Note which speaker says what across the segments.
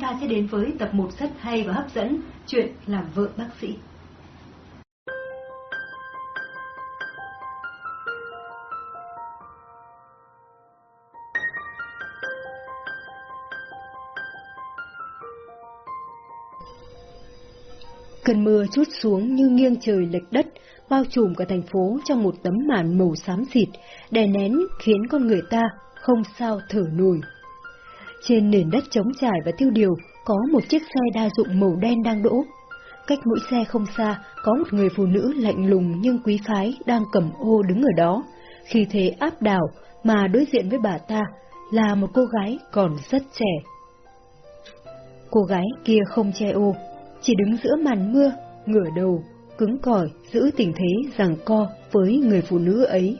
Speaker 1: chúng ta sẽ đến với tập 1 rất hay và hấp dẫn, chuyện làm vợ bác sĩ. Cơn mưa chút xuống như nghiêng trời lệch đất, bao trùm cả thành phố trong một tấm màn màu xám xịt, đè nén khiến con người ta không sao thở nổi. Trên nền đất trống trải và tiêu điều có một chiếc xe đa dụng màu đen đang đỗ. Cách mũi xe không xa có một người phụ nữ lạnh lùng nhưng quý phái đang cầm ô đứng ở đó, khi thế áp đảo mà đối diện với bà ta là một cô gái còn rất trẻ. Cô gái kia không che ô, chỉ đứng giữa màn mưa, ngửa đầu, cứng cỏi giữ tình thế rằng co với người phụ nữ ấy.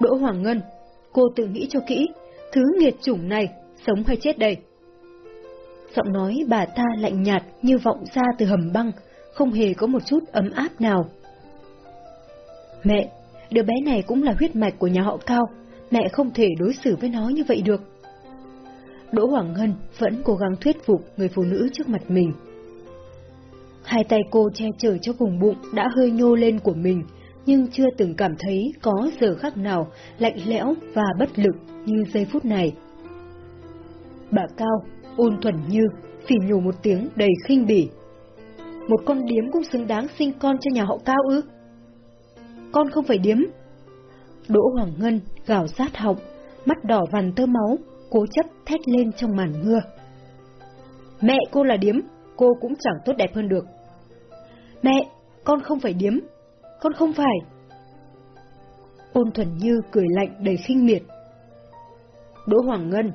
Speaker 1: Đỗ Hoàng Ngân, cô tự nghĩ cho kỹ, thứ nghiệt chủng này, sống hay chết đây? Giọng nói bà ta lạnh nhạt như vọng ra từ hầm băng, không hề có một chút ấm áp nào. Mẹ, đứa bé này cũng là huyết mạch của nhà họ Cao, mẹ không thể đối xử với nó như vậy được. Đỗ Hoàng hân vẫn cố gắng thuyết phục người phụ nữ trước mặt mình. Hai tay cô che chở cho vùng bụng đã hơi nhô lên của mình, nhưng chưa từng cảm thấy có giờ khắc nào lạnh lẽo và bất lực như giây phút này. Bà Cao, ôn thuần như, phỉ nhổ một tiếng đầy khinh bỉ. Một con điếm cũng xứng đáng sinh con cho nhà họ Cao ư? Con không phải điếm. Đỗ Hoàng Ngân gào sát họng, mắt đỏ vằn tơ máu, cố chấp thét lên trong màn mưa. Mẹ cô là điếm, cô cũng chẳng tốt đẹp hơn được. Mẹ, con không phải điếm, con không phải. Ôn thuần như cười lạnh đầy khinh miệt. Đỗ Hoàng Ngân,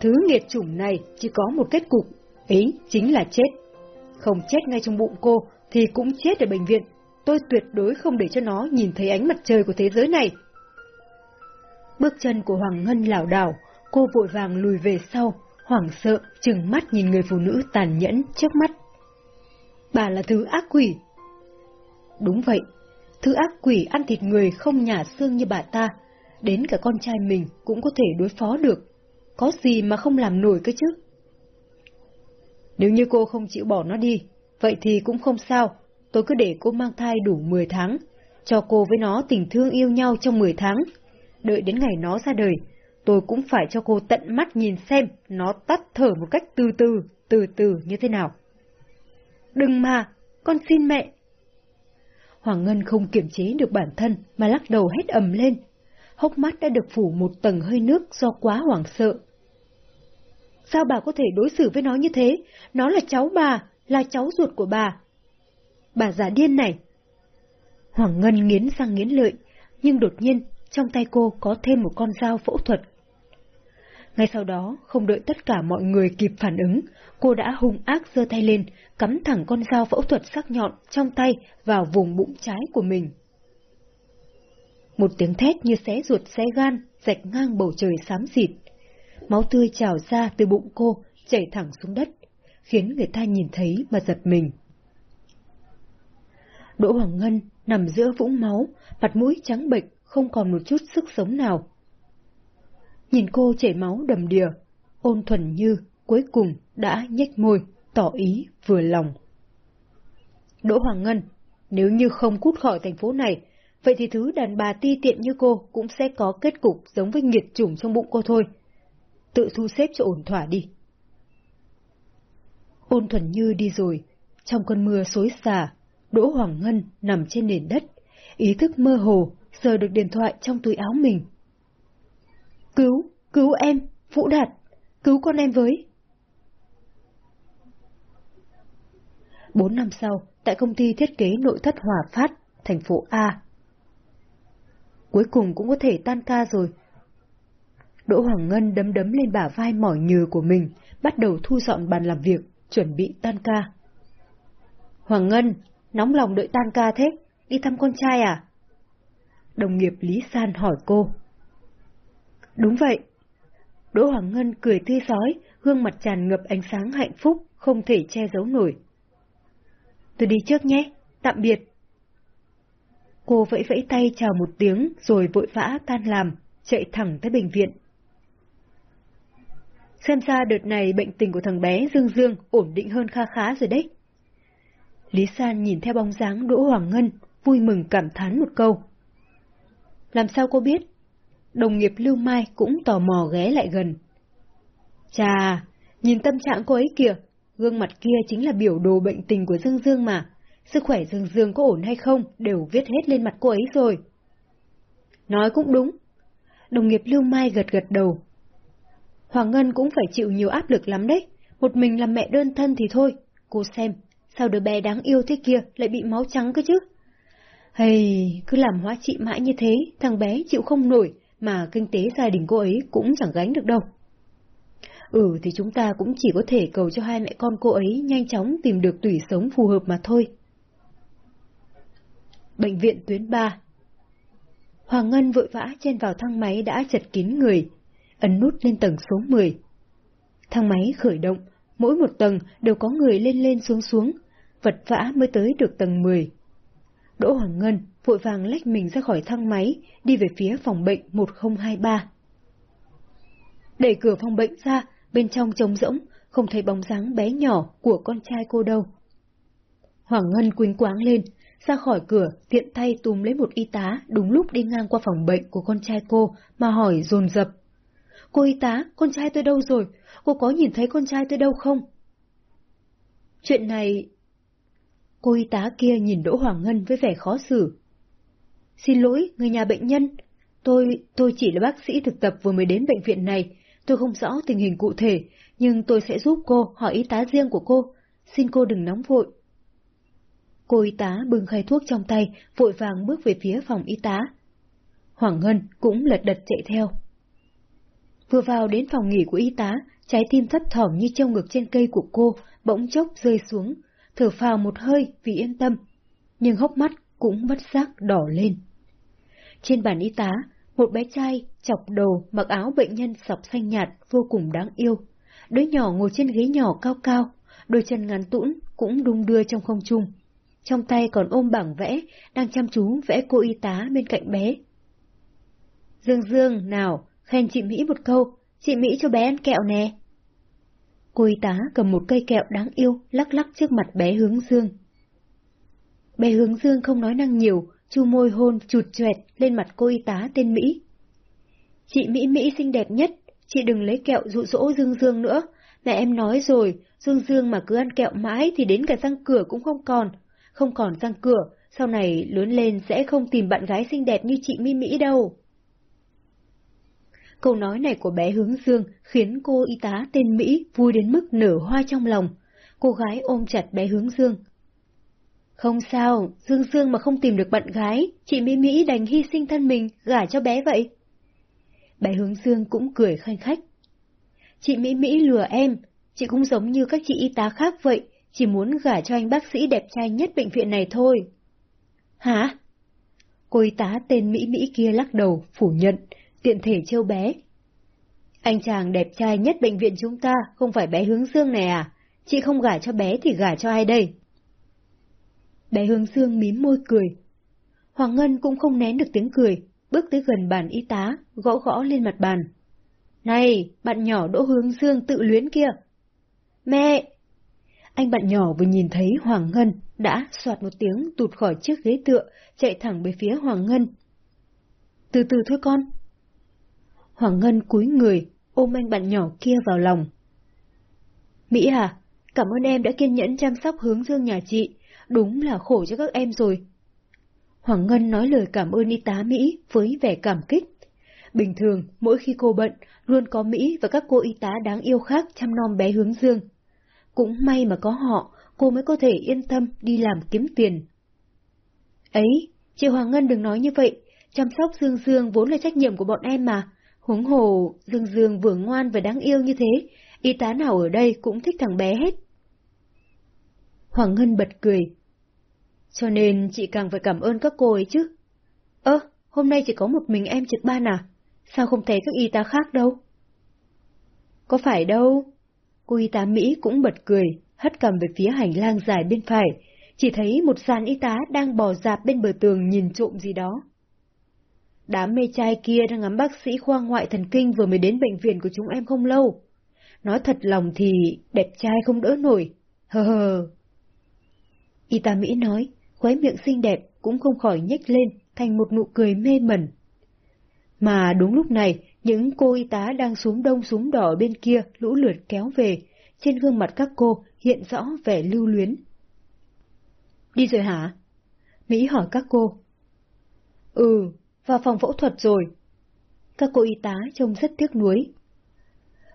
Speaker 1: thứ nghiệt chủng này chỉ có một kết cục, ấy chính là chết. Không chết ngay trong bụng cô thì cũng chết ở bệnh viện. Tôi tuyệt đối không để cho nó nhìn thấy ánh mặt trời của thế giới này. Bước chân của Hoàng Ngân lảo đảo, cô vội vàng lùi về sau, hoảng sợ, chừng mắt nhìn người phụ nữ tàn nhẫn trước mắt. Bà là thứ ác quỷ. Đúng vậy, thứ ác quỷ ăn thịt người không nhả xương như bà ta, đến cả con trai mình cũng có thể đối phó được. Có gì mà không làm nổi cơ chứ? Nếu như cô không chịu bỏ nó đi, vậy thì cũng không sao, tôi cứ để cô mang thai đủ 10 tháng, cho cô với nó tình thương yêu nhau trong 10 tháng. Đợi đến ngày nó ra đời, tôi cũng phải cho cô tận mắt nhìn xem nó tắt thở một cách từ từ, từ từ như thế nào. Đừng mà, con xin mẹ. Hoàng Ngân không kiềm chế được bản thân mà lắc đầu hết ầm lên. Hốc mắt đã được phủ một tầng hơi nước do quá hoảng sợ. Sao bà có thể đối xử với nó như thế? Nó là cháu bà, là cháu ruột của bà. Bà giả điên này. Hoàng Ngân nghiến răng nghiến lợi, nhưng đột nhiên trong tay cô có thêm một con dao phẫu thuật ngay sau đó, không đợi tất cả mọi người kịp phản ứng, cô đã hung ác giơ tay lên, cắm thẳng con dao phẫu thuật sắc nhọn trong tay vào vùng bụng trái của mình. Một tiếng thét như xé ruột xé gan, rạch ngang bầu trời xám xịt. Máu tươi trào ra từ bụng cô, chảy thẳng xuống đất, khiến người ta nhìn thấy mà giật mình. Đỗ Hoàng Ngân nằm giữa vũng máu, mặt mũi trắng bệch, không còn một chút sức sống nào. Nhìn cô chảy máu đầm đìa, ôn thuần như cuối cùng đã nhếch môi, tỏ ý vừa lòng. Đỗ Hoàng Ngân, nếu như không cút khỏi thành phố này, vậy thì thứ đàn bà ti tiện như cô cũng sẽ có kết cục giống với nghiệt chủng trong bụng cô thôi. Tự thu xếp cho ổn thỏa đi. Ôn thuần như đi rồi, trong cơn mưa xối xả, Đỗ Hoàng Ngân nằm trên nền đất, ý thức mơ hồ, sờ được điện thoại trong túi áo mình. Cứu, cứu em, Vũ Đạt, cứu con em với. Bốn năm sau, tại công ty thiết kế nội thất Hòa Phát, thành phố A. Cuối cùng cũng có thể tan ca rồi. Đỗ Hoàng Ngân đấm đấm lên bả vai mỏi nhừ của mình, bắt đầu thu dọn bàn làm việc, chuẩn bị tan ca. Hoàng Ngân, nóng lòng đợi tan ca thế, đi thăm con trai à? Đồng nghiệp Lý San hỏi cô. Đúng vậy. Đỗ Hoàng Ngân cười tươi sói, gương mặt tràn ngập ánh sáng hạnh phúc, không thể che giấu nổi. Tôi đi trước nhé, tạm biệt. Cô vẫy vẫy tay chào một tiếng rồi vội vã tan làm, chạy thẳng tới bệnh viện. Xem ra đợt này bệnh tình của thằng bé Dương Dương ổn định hơn kha khá rồi đấy. Lý San nhìn theo bóng dáng Đỗ Hoàng Ngân, vui mừng cảm thán một câu. Làm sao cô biết? Đồng nghiệp Lưu Mai cũng tò mò ghé lại gần. Chà, nhìn tâm trạng cô ấy kìa, gương mặt kia chính là biểu đồ bệnh tình của Dương Dương mà. Sức khỏe Dương Dương có ổn hay không đều viết hết lên mặt cô ấy rồi. Nói cũng đúng. Đồng nghiệp Lưu Mai gật gật đầu. Hoàng Ngân cũng phải chịu nhiều áp lực lắm đấy. Một mình làm mẹ đơn thân thì thôi. Cô xem, sao đứa bé đáng yêu thế kia lại bị máu trắng cơ chứ? Hay, cứ làm hóa trị mãi như thế, thằng bé chịu không nổi, mà kinh tế gia đình cô ấy cũng chẳng gánh được đâu. Ừ thì chúng ta cũng chỉ có thể cầu cho hai mẹ con cô ấy nhanh chóng tìm được tủy sống phù hợp mà thôi. Bệnh viện tuyến 3 Hoàng Ngân vội vã chen vào thang máy đã chật kín người, ấn nút lên tầng số 10. Thang máy khởi động, mỗi một tầng đều có người lên lên xuống xuống, vật vã mới tới được tầng 10. Đỗ Hoàng Ngân vội vàng lách mình ra khỏi thang máy, đi về phía phòng bệnh 1023. Đẩy cửa phòng bệnh ra, bên trong trống rỗng, không thấy bóng dáng bé nhỏ của con trai cô đâu. Hoàng Ngân quỳnh quáng lên, ra khỏi cửa, tiện tay túm lấy một y tá đúng lúc đi ngang qua phòng bệnh của con trai cô mà hỏi dồn dập. Cô y tá, con trai tôi đâu rồi? Cô có nhìn thấy con trai tôi đâu không? Chuyện này... Cô y tá kia nhìn Đỗ Hoàng Ngân với vẻ khó xử. Xin lỗi, người nhà bệnh nhân. Tôi, tôi chỉ là bác sĩ thực tập vừa mới đến bệnh viện này. Tôi không rõ tình hình cụ thể, nhưng tôi sẽ giúp cô hỏi y tá riêng của cô. Xin cô đừng nóng vội. Cô y tá bưng khay thuốc trong tay, vội vàng bước về phía phòng y tá. Hoàng Ngân cũng lật đật chạy theo. Vừa vào đến phòng nghỉ của y tá, trái tim thấp thỏm như treo ngược trên cây của cô, bỗng chốc rơi xuống, thở phào một hơi vì yên tâm, nhưng hốc mắt cũng bất giác đỏ lên. Trên bàn y tá, một bé trai chọc đầu mặc áo bệnh nhân sọc xanh nhạt vô cùng đáng yêu. Đứa nhỏ ngồi trên ghế nhỏ cao cao, đôi chân ngắn tũn cũng đung đưa trong không trung. Trong tay còn ôm bảng vẽ, đang chăm chú vẽ cô y tá bên cạnh bé. Dương Dương, nào, khen chị Mỹ một câu, chị Mỹ cho bé ăn kẹo nè. Cô y tá cầm một cây kẹo đáng yêu, lắc lắc trước mặt bé hướng dương. Bé hướng dương không nói năng nhiều, chu môi hôn chụt chuẹt lên mặt cô y tá tên Mỹ. Chị Mỹ Mỹ xinh đẹp nhất, chị đừng lấy kẹo dụ dỗ Dương Dương nữa. Mẹ em nói rồi, Dương Dương mà cứ ăn kẹo mãi thì đến cả răng cửa cũng không còn. Không còn răng cửa, sau này lớn lên sẽ không tìm bạn gái xinh đẹp như chị Mỹ Mỹ đâu. Câu nói này của bé hướng dương khiến cô y tá tên Mỹ vui đến mức nở hoa trong lòng. Cô gái ôm chặt bé hướng dương. Không sao, Dương Dương mà không tìm được bạn gái, chị Mỹ Mỹ đành hy sinh thân mình, gả cho bé vậy. Bé hướng dương cũng cười khanh khách. Chị Mỹ Mỹ lừa em, chị cũng giống như các chị y tá khác vậy, chỉ muốn gả cho anh bác sĩ đẹp trai nhất bệnh viện này thôi. Hả? Cô y tá tên Mỹ Mỹ kia lắc đầu, phủ nhận, tiện thể trêu bé. Anh chàng đẹp trai nhất bệnh viện chúng ta không phải bé hướng dương này à? Chị không gả cho bé thì gả cho ai đây? Bé hướng dương mím môi cười. Hoàng Ngân cũng không nén được tiếng cười, bước tới gần bàn y tá, gõ gõ lên mặt bàn. Này, bạn nhỏ Đỗ Hướng Dương tự luyến kia. Mẹ! Anh bạn nhỏ vừa nhìn thấy Hoàng Ngân đã soạt một tiếng tụt khỏi chiếc ghế tựa, chạy thẳng về phía Hoàng Ngân. Từ từ thôi con. Hoàng Ngân cúi người, ôm anh bạn nhỏ kia vào lòng. Mỹ à, cảm ơn em đã kiên nhẫn chăm sóc hướng dương nhà chị, đúng là khổ cho các em rồi. Hoàng Ngân nói lời cảm ơn y tá Mỹ với vẻ cảm kích. Bình thường, mỗi khi cô bận, luôn có Mỹ và các cô y tá đáng yêu khác chăm nom bé hướng dương. Cũng may mà có họ, cô mới có thể yên tâm đi làm kiếm tiền. Ấy, chị Hoàng Ngân đừng nói như vậy, chăm sóc Dương Dương vốn là trách nhiệm của bọn em mà. Huống hồ, Dương Dương vừa ngoan và đáng yêu như thế, y tá nào ở đây cũng thích thằng bé hết. Hoàng Ngân bật cười. Cho nên chị càng phải cảm ơn các cô ấy chứ. Ơ, hôm nay chỉ có một mình em trực ban à? Sao không thấy các y tá khác đâu? Có phải đâu? Cô y tá Mỹ cũng bật cười, hất cầm về phía hành lang dài bên phải, chỉ thấy một sàn y tá đang bò dạp bên bờ tường nhìn trộm gì đó. Đám mê trai kia đang ngắm bác sĩ khoa ngoại thần kinh vừa mới đến bệnh viện của chúng em không lâu. nói thật lòng thì đẹp trai không đỡ nổi. Hờ hờ. Y tá Mỹ nói, khóe miệng xinh đẹp cũng không khỏi nhếch lên thành một nụ cười mê mẩn. Mà đúng lúc này, những cô y tá đang xuống đông xuống đỏ bên kia lũ lượt kéo về, trên gương mặt các cô hiện rõ vẻ lưu luyến. Đi rồi hả? Mỹ hỏi các cô. Ừ, vào phòng phẫu thuật rồi. Các cô y tá trông rất tiếc nuối.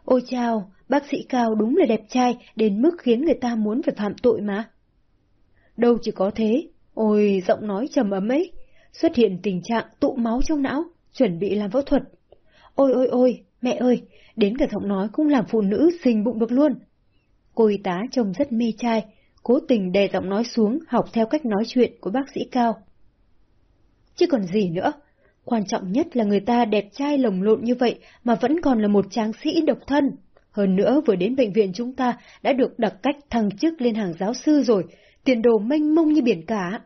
Speaker 1: Ôi chao, bác sĩ Cao đúng là đẹp trai đến mức khiến người ta muốn phải phạm tội mà. Đâu chỉ có thế, ôi giọng nói trầm ấm ấy, xuất hiện tình trạng tụ máu trong não, chuẩn bị làm phẫu thuật. Ôi ôi ôi, mẹ ơi, đến cả giọng nói cũng làm phụ nữ sinh bụng được luôn. Cô y tá trông rất mê trai, cố tình đè giọng nói xuống học theo cách nói chuyện của bác sĩ Cao. Chứ còn gì nữa, quan trọng nhất là người ta đẹp trai lồng lộn như vậy mà vẫn còn là một tráng sĩ độc thân. Hơn nữa vừa đến bệnh viện chúng ta đã được đặc cách thăng chức lên hàng giáo sư rồi, tiền đồ mênh mông như biển cả.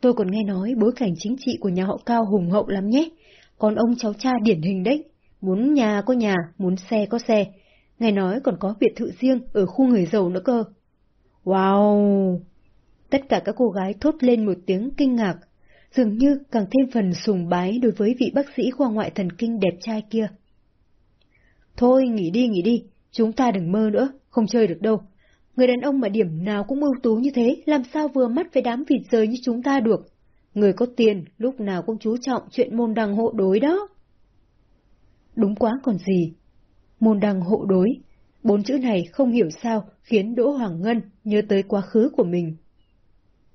Speaker 1: Tôi còn nghe nói bối cảnh chính trị của nhà họ Cao hùng hậu lắm nhé, còn ông cháu cha điển hình đấy, muốn nhà có nhà, muốn xe có xe. Nghe nói còn có biệt thự riêng ở khu người giàu nữa cơ. Wow! Tất cả các cô gái thốt lên một tiếng kinh ngạc, dường như càng thêm phần sùng bái đối với vị bác sĩ khoa ngoại thần kinh đẹp trai kia. Thôi, nghỉ đi, nghỉ đi, chúng ta đừng mơ nữa, không chơi được đâu. Người đàn ông mà điểm nào cũng ưu tú như thế, làm sao vừa mắt với đám vịt rời như chúng ta được. Người có tiền, lúc nào cũng chú trọng chuyện môn đăng hộ đối đó. Đúng quá còn gì. Môn đăng hộ đối, bốn chữ này không hiểu sao khiến Đỗ Hoàng Ngân nhớ tới quá khứ của mình.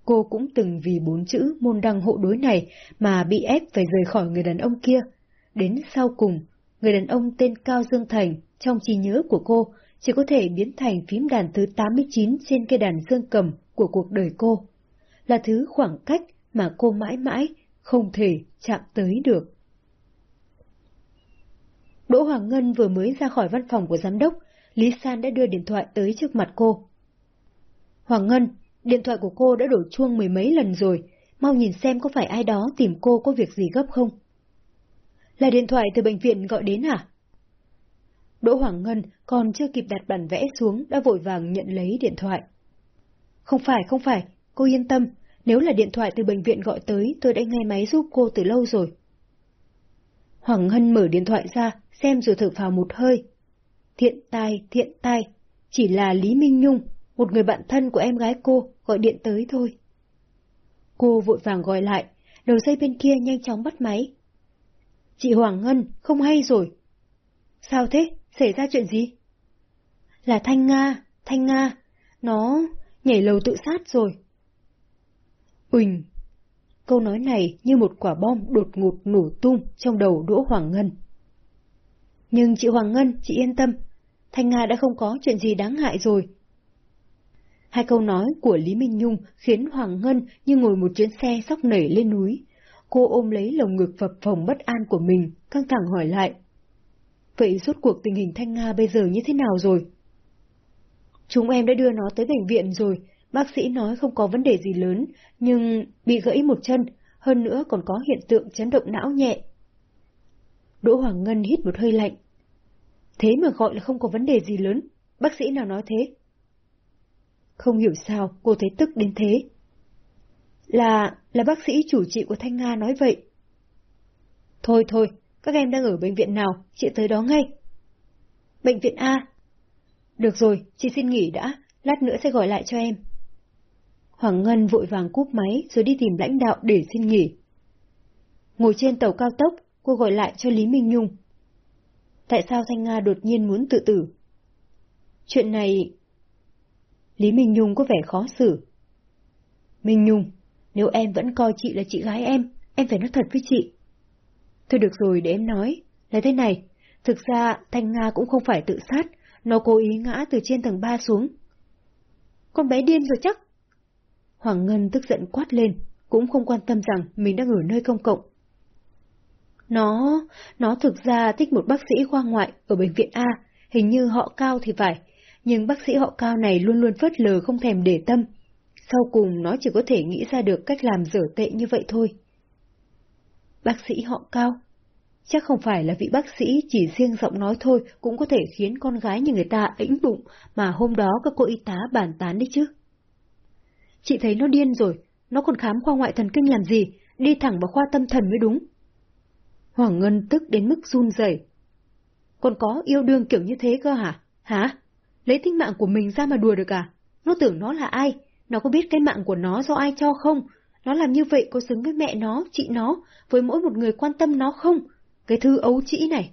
Speaker 1: Cô cũng từng vì bốn chữ môn đăng hộ đối này mà bị ép phải rời khỏi người đàn ông kia. Đến sau cùng, người đàn ông tên Cao Dương Thành trong trí nhớ của cô chỉ có thể biến thành phím đàn thứ 89 trên cây đàn dương cầm của cuộc đời cô. Là thứ khoảng cách mà cô mãi mãi không thể chạm tới được. Đỗ Hoàng Ngân vừa mới ra khỏi văn phòng của giám đốc, Lý San đã đưa điện thoại tới trước mặt cô. Hoàng Ngân, điện thoại của cô đã đổ chuông mười mấy lần rồi, mau nhìn xem có phải ai đó tìm cô có việc gì gấp không? Là điện thoại từ bệnh viện gọi đến à? Đỗ Hoàng Ngân còn chưa kịp đặt bản vẽ xuống đã vội vàng nhận lấy điện thoại. Không phải, không phải, cô yên tâm, nếu là điện thoại từ bệnh viện gọi tới tôi đã nghe máy giúp cô từ lâu rồi. Hoàng Ngân mở điện thoại ra, xem rồi thở phào một hơi. Thiện tai, thiện tai, chỉ là Lý Minh Nhung, một người bạn thân của em gái cô, gọi điện tới thôi. Cô vội vàng gọi lại, đầu dây bên kia nhanh chóng bắt máy. Chị Hoàng Ngân, không hay rồi. Sao thế? Xảy ra chuyện gì? Là Thanh Nga, Thanh Nga, nó nhảy lầu tự sát rồi. Uỳnh! Câu nói này như một quả bom đột ngột nổ tung trong đầu Đỗ Hoàng Ngân. Nhưng chị Hoàng Ngân, chị yên tâm, Thanh Nga đã không có chuyện gì đáng hại rồi. Hai câu nói của Lý Minh Nhung khiến Hoàng Ngân như ngồi một chuyến xe sóc nảy lên núi. Cô ôm lấy lồng ngực phập phồng bất an của mình, căng thẳng hỏi lại. Vậy rốt cuộc tình hình Thanh Nga bây giờ như thế nào rồi? Chúng em đã đưa nó tới bệnh viện rồi, bác sĩ nói không có vấn đề gì lớn, nhưng bị gãy một chân, hơn nữa còn có hiện tượng chấn động não nhẹ. Đỗ Hoàng Ngân hít một hơi lạnh. Thế mà gọi là không có vấn đề gì lớn, bác sĩ nào nói thế? Không hiểu sao cô thấy tức đến thế. Là, là bác sĩ chủ trị của Thanh Nga nói vậy. Thôi thôi, các em đang ở bệnh viện nào, chị tới đó ngay. Bệnh viện A. Được rồi, chị xin nghỉ đã, lát nữa sẽ gọi lại cho em. Hoàng Ngân vội vàng cúp máy rồi đi tìm lãnh đạo để xin nghỉ. Ngồi trên tàu cao tốc, cô gọi lại cho Lý Minh Nhung. Tại sao Thanh Nga đột nhiên muốn tự tử? Chuyện này... Lý Minh Nhung có vẻ khó xử. Minh Nhung, nếu em vẫn coi chị là chị gái em, em phải nói thật với chị. Thôi được rồi để em nói, là thế này, thực ra Thanh Nga cũng không phải tự sát, nó cố ý ngã từ trên tầng 3 xuống. Con bé điên rồi chắc. Hoàng Ngân tức giận quát lên, cũng không quan tâm rằng mình đang ở nơi công cộng. Nó, nó thực ra thích một bác sĩ khoa ngoại ở bệnh viện A, hình như họ cao thì phải, nhưng bác sĩ họ cao này luôn luôn phớt lờ không thèm để tâm. Sau cùng nó chỉ có thể nghĩ ra được cách làm dở tệ như vậy thôi. Bác sĩ họ cao. Chắc không phải là vị bác sĩ chỉ riêng giọng nói thôi cũng có thể khiến con gái như người ta ĩnh bụng mà hôm đó các cô y tá bàn tán đấy chứ. Chị thấy nó điên rồi, nó còn khám khoa ngoại thần kinh làm gì, đi thẳng vào khoa tâm thần mới đúng. Hoàng Ngân tức đến mức run rẩy. Còn có yêu đương kiểu như thế cơ hả? Hả? Lấy tính mạng của mình ra mà đùa được à? Nó tưởng nó là ai? Nó có biết cái mạng của nó do ai cho không? Nó làm như vậy có xứng với mẹ nó, chị nó, với mỗi một người quan tâm nó không? Cái thư ấu trĩ này.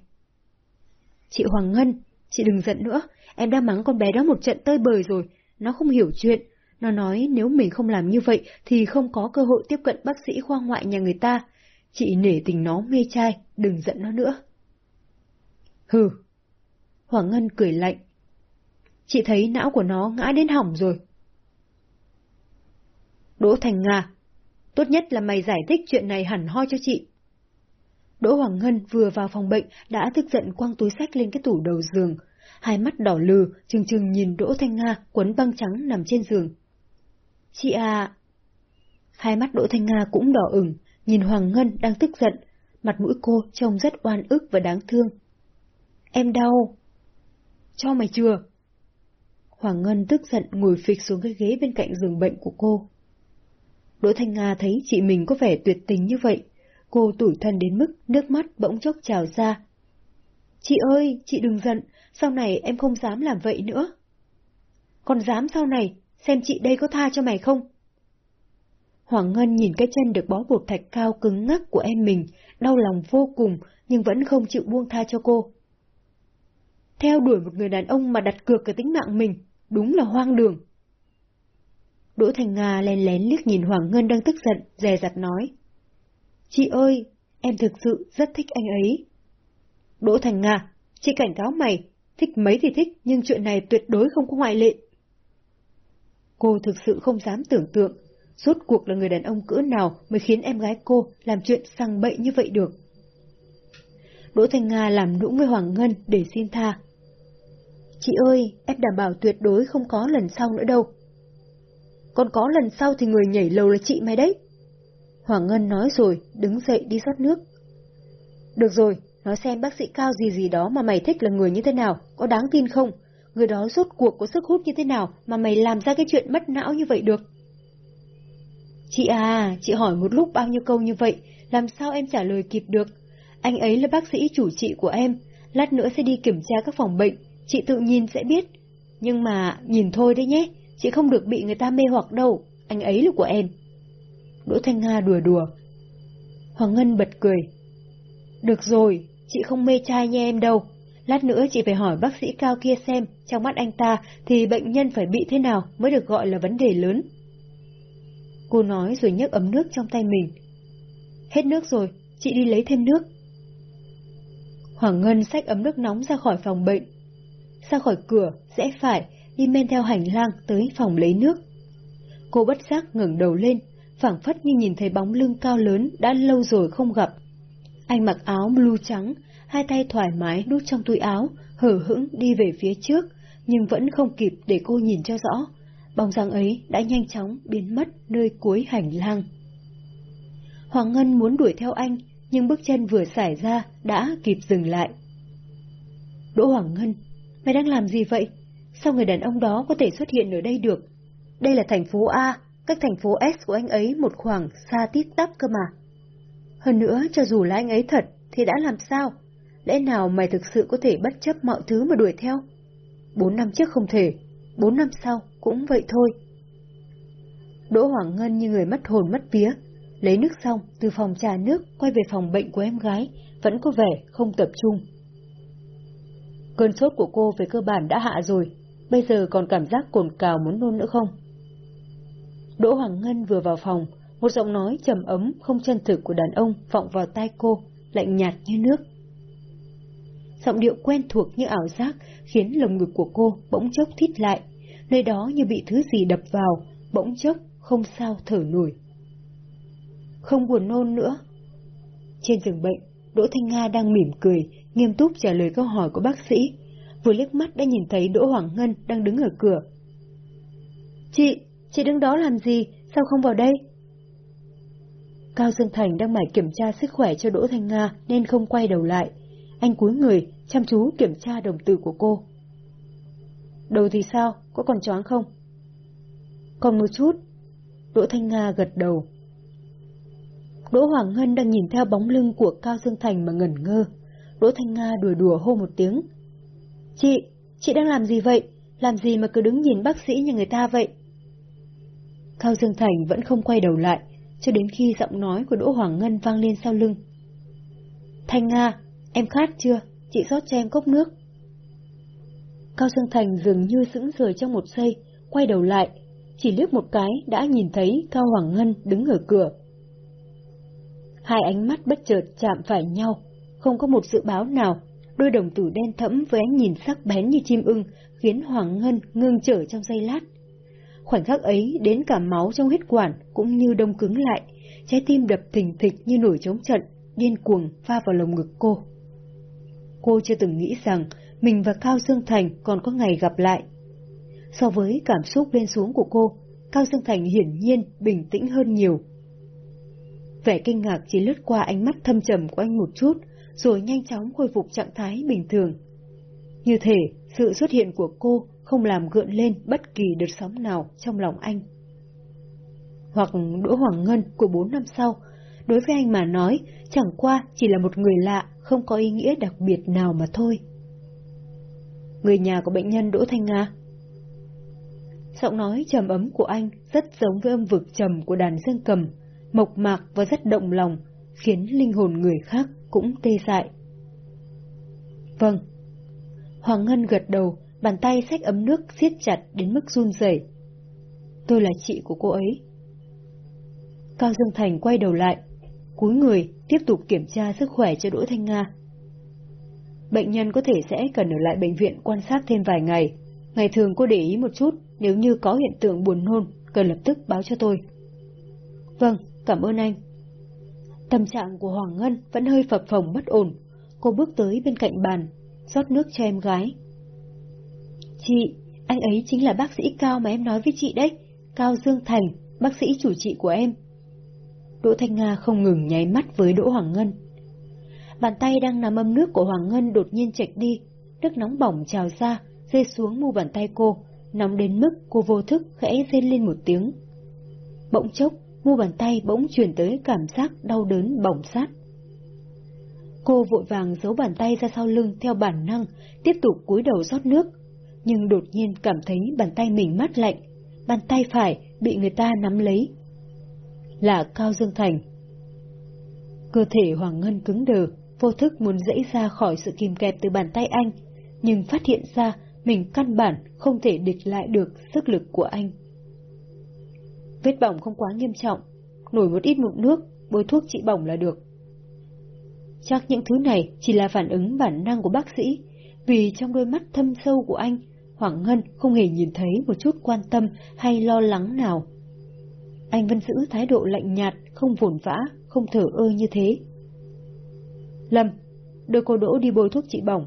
Speaker 1: Chị Hoàng Ngân, chị đừng giận nữa, em đã mắng con bé đó một trận tơi bời rồi, nó không hiểu chuyện. Nó nói nếu mình không làm như vậy thì không có cơ hội tiếp cận bác sĩ khoa ngoại nhà người ta. Chị nể tình nó mê trai, đừng giận nó nữa. Hừ. Hoàng Ngân cười lạnh. Chị thấy não của nó ngã đến hỏng rồi. Đỗ Thành Nga, tốt nhất là mày giải thích chuyện này hẳn hoi cho chị. Đỗ Hoàng Ngân vừa vào phòng bệnh đã tức giận quăng túi sách lên cái tủ đầu giường, hai mắt đỏ lừ, chừng chừng nhìn Đỗ Thanh Nga quấn băng trắng nằm trên giường. Chị à... Hai mắt Đỗ Thanh Nga cũng đỏ ửng, nhìn Hoàng Ngân đang tức giận, mặt mũi cô trông rất oan ức và đáng thương. Em đau. Cho mày chưa? Hoàng Ngân tức giận ngồi phịch xuống cái ghế bên cạnh giường bệnh của cô. Đỗ Thanh Nga thấy chị mình có vẻ tuyệt tình như vậy, cô tủi thân đến mức nước mắt bỗng chốc trào ra. Chị ơi, chị đừng giận, sau này em không dám làm vậy nữa. Còn dám sau này, xem chị đây có tha cho mày không? Hoàng Ngân nhìn cái chân được bó bột thạch cao cứng ngắc của em mình, đau lòng vô cùng, nhưng vẫn không chịu buông tha cho cô. Theo đuổi một người đàn ông mà đặt cược cái tính mạng mình, đúng là hoang đường. Đỗ Thành Nga len lén liếc nhìn Hoàng Ngân đang tức giận, dè dặt nói. Chị ơi, em thực sự rất thích anh ấy. Đỗ Thành Nga, chị cảnh cáo mày, thích mấy thì thích, nhưng chuyện này tuyệt đối không có ngoại lệ. Cô thực sự không dám tưởng tượng, rốt cuộc là người đàn ông cỡ nào mới khiến em gái cô làm chuyện sang bậy như vậy được. Đỗ Thành Nga làm nũng với Hoàng Ngân để xin tha. Chị ơi, em đảm bảo tuyệt đối không có lần sau nữa đâu. Còn có lần sau thì người nhảy lầu là chị mày đấy. Hoàng Ngân nói rồi, đứng dậy đi rót nước. Được rồi, nói xem bác sĩ cao gì gì đó mà mày thích là người như thế nào, có đáng tin không? Người đó rốt cuộc có sức hút như thế nào mà mày làm ra cái chuyện mất não như vậy được? Chị à, chị hỏi một lúc bao nhiêu câu như vậy, làm sao em trả lời kịp được? Anh ấy là bác sĩ chủ trị của em, lát nữa sẽ đi kiểm tra các phòng bệnh, chị tự nhìn sẽ biết. Nhưng mà, nhìn thôi đấy nhé, chị không được bị người ta mê hoặc đâu, anh ấy là của em. Đỗ Thanh Nga đùa đùa. Hoàng Ngân bật cười. Được rồi, chị không mê trai như em đâu. Lát nữa chị phải hỏi bác sĩ cao kia xem, trong mắt anh ta thì bệnh nhân phải bị thế nào mới được gọi là vấn đề lớn. Cô nói rồi nhấc ấm nước trong tay mình. Hết nước rồi, chị đi lấy thêm nước. Hoàng Ngân xách ấm nước nóng ra khỏi phòng bệnh. Ra khỏi cửa, rẽ phải, đi men theo hành lang tới phòng lấy nước. Cô bất giác ngẩng đầu lên, phảng phất như nhìn thấy bóng lưng cao lớn đã lâu rồi không gặp. Anh mặc áo blue trắng, hai tay thoải mái đút trong túi áo, hở hững đi về phía trước, nhưng vẫn không kịp để cô nhìn cho rõ. Bóng dáng ấy đã nhanh chóng biến mất nơi cuối hành lang. Hoàng Ngân muốn đuổi theo anh, nhưng bước chân vừa xảy ra đã kịp dừng lại. Đỗ Hoàng Ngân, mày đang làm gì vậy? Sao người đàn ông đó có thể xuất hiện ở đây được? Đây là thành phố A, cách thành phố S của anh ấy một khoảng xa tít tắp cơ mà. Hơn nữa, cho dù là anh ấy thật, thì đã làm sao? Lẽ nào mày thực sự có thể bất chấp mọi thứ mà đuổi theo? Bốn năm trước không thể, bốn năm sau cũng vậy thôi. Đỗ Hoàng Ngân như người mất hồn mất vía, lấy nước xong từ phòng trà nước quay về phòng bệnh của em gái, vẫn có vẻ không tập trung. Cơn sốt của cô về cơ bản đã hạ rồi, bây giờ còn cảm giác cồn cào muốn nôn nữa không? Đỗ Hoàng Ngân vừa vào phòng, một giọng nói trầm ấm không chân thực của đàn ông vọng vào tai cô, lạnh nhạt như nước. Giọng điệu quen thuộc như ảo giác khiến lồng ngực của cô bỗng chốc thít lại, nơi đó như bị thứ gì đập vào, bỗng chốc không sao thở nổi. Không buồn nôn nữa. Trên giường bệnh, Đỗ Thanh Nga đang mỉm cười, nghiêm túc trả lời câu hỏi của bác sĩ. Vừa liếc mắt đã nhìn thấy Đỗ Hoàng Ngân đang đứng ở cửa. Chị, chị đứng đó làm gì? Sao không vào đây? Cao Dương Thành đang mải kiểm tra sức khỏe cho Đỗ Thanh Nga nên không quay đầu lại. Anh cúi người, chăm chú kiểm tra đồng tử của cô. Đầu thì sao? Có còn choáng không? Còn một chút. Đỗ Thanh Nga gật đầu. Đỗ Hoàng Ngân đang nhìn theo bóng lưng của Cao Dương Thành mà ngẩn ngơ. Đỗ Thanh Nga đùa đùa hô một tiếng. Chị, chị đang làm gì vậy? Làm gì mà cứ đứng nhìn bác sĩ như người ta vậy? Cao Dương Thành vẫn không quay đầu lại, cho đến khi giọng nói của Đỗ Hoàng Ngân vang lên sau lưng. Thanh Nga, em khát chưa? Chị rót cho em cốc nước. Cao Dương Thành dường như sững sờ trong một giây, quay đầu lại, chỉ liếc một cái đã nhìn thấy Cao Hoàng Ngân đứng ở cửa. Hai ánh mắt bất chợt chạm phải nhau, không có một dự báo nào, đôi đồng tử đen thẫm với ánh nhìn sắc bén như chim ưng khiến Hoàng Ngân ngưng trở trong giây lát. Khoảnh khắc ấy đến cả máu trong huyết quản cũng như đông cứng lại, trái tim đập thình thịch như nổi trống trận, điên cuồng pha vào lồng ngực cô. Cô chưa từng nghĩ rằng mình và Cao Dương Thành còn có ngày gặp lại. So với cảm xúc lên xuống của cô, Cao Dương Thành hiển nhiên bình tĩnh hơn nhiều. Vẻ kinh ngạc chỉ lướt qua ánh mắt thâm trầm của anh một chút, rồi nhanh chóng khôi phục trạng thái bình thường. Như thể sự xuất hiện của cô không làm gợn lên bất kỳ đợt sóng nào trong lòng anh. Hoặc Đỗ Hoàng Ngân của bốn năm sau, đối với anh mà nói, chẳng qua chỉ là một người lạ, không có ý nghĩa đặc biệt nào mà thôi. Người nhà của bệnh nhân Đỗ Thanh Nga Giọng nói trầm ấm của anh rất giống với âm vực trầm của đàn dương cầm, mộc mạc và rất động lòng, khiến linh hồn người khác cũng tê dại. Vâng. Hoàng Ngân gật đầu, bàn tay xách ấm nước siết chặt đến mức run rẩy. Tôi là chị của cô ấy. Cao Dương Thành quay đầu lại, cúi người tiếp tục kiểm tra sức khỏe cho Đỗ Thanh Nga. Bệnh nhân có thể sẽ cần ở lại bệnh viện quan sát thêm vài ngày. Ngày thường cô để ý một chút, nếu như có hiện tượng buồn nôn, cần lập tức báo cho tôi. Vâng, cảm ơn anh. Tâm trạng của Hoàng Ngân vẫn hơi phập phồng bất ổn. Cô bước tới bên cạnh bàn, rót nước cho em gái. Chị, anh ấy chính là bác sĩ Cao mà em nói với chị đấy. Cao Dương Thành, bác sĩ chủ trị của em. Đỗ Thanh Nga không ngừng nháy mắt với Đỗ Hoàng Ngân. Bàn tay đang nắm âm nước của Hoàng Ngân đột nhiên chệch đi, nước nóng bỏng trào ra, rơi xuống mu bàn tay cô, nóng đến mức cô vô thức khẽ rên lên một tiếng. Bỗng chốc, mu bàn tay bỗng chuyển tới cảm giác đau đớn bỏng sát. Cô vội vàng giấu bàn tay ra sau lưng theo bản năng, tiếp tục cúi đầu rót nước, nhưng đột nhiên cảm thấy bàn tay mình mát lạnh, bàn tay phải bị người ta nắm lấy. Là Cao Dương Thành. Cơ thể Hoàng Ngân cứng đờ, vô thức muốn dãy ra khỏi sự kìm kẹp từ bàn tay anh, nhưng phát hiện ra mình căn bản không thể địch lại được sức lực của anh. Vết bỏng không quá nghiêm trọng, nổi một ít mụn nước, bôi thuốc trị bỏng là được. Chắc những thứ này chỉ là phản ứng bản năng của bác sĩ, vì trong đôi mắt thâm sâu của anh, Hoàng Ngân không hề nhìn thấy một chút quan tâm hay lo lắng nào. Anh vẫn giữ thái độ lạnh nhạt, không vồn vã, không thở ơ như thế. Lâm, đưa cô Đỗ đi bôi thuốc trị bỏng.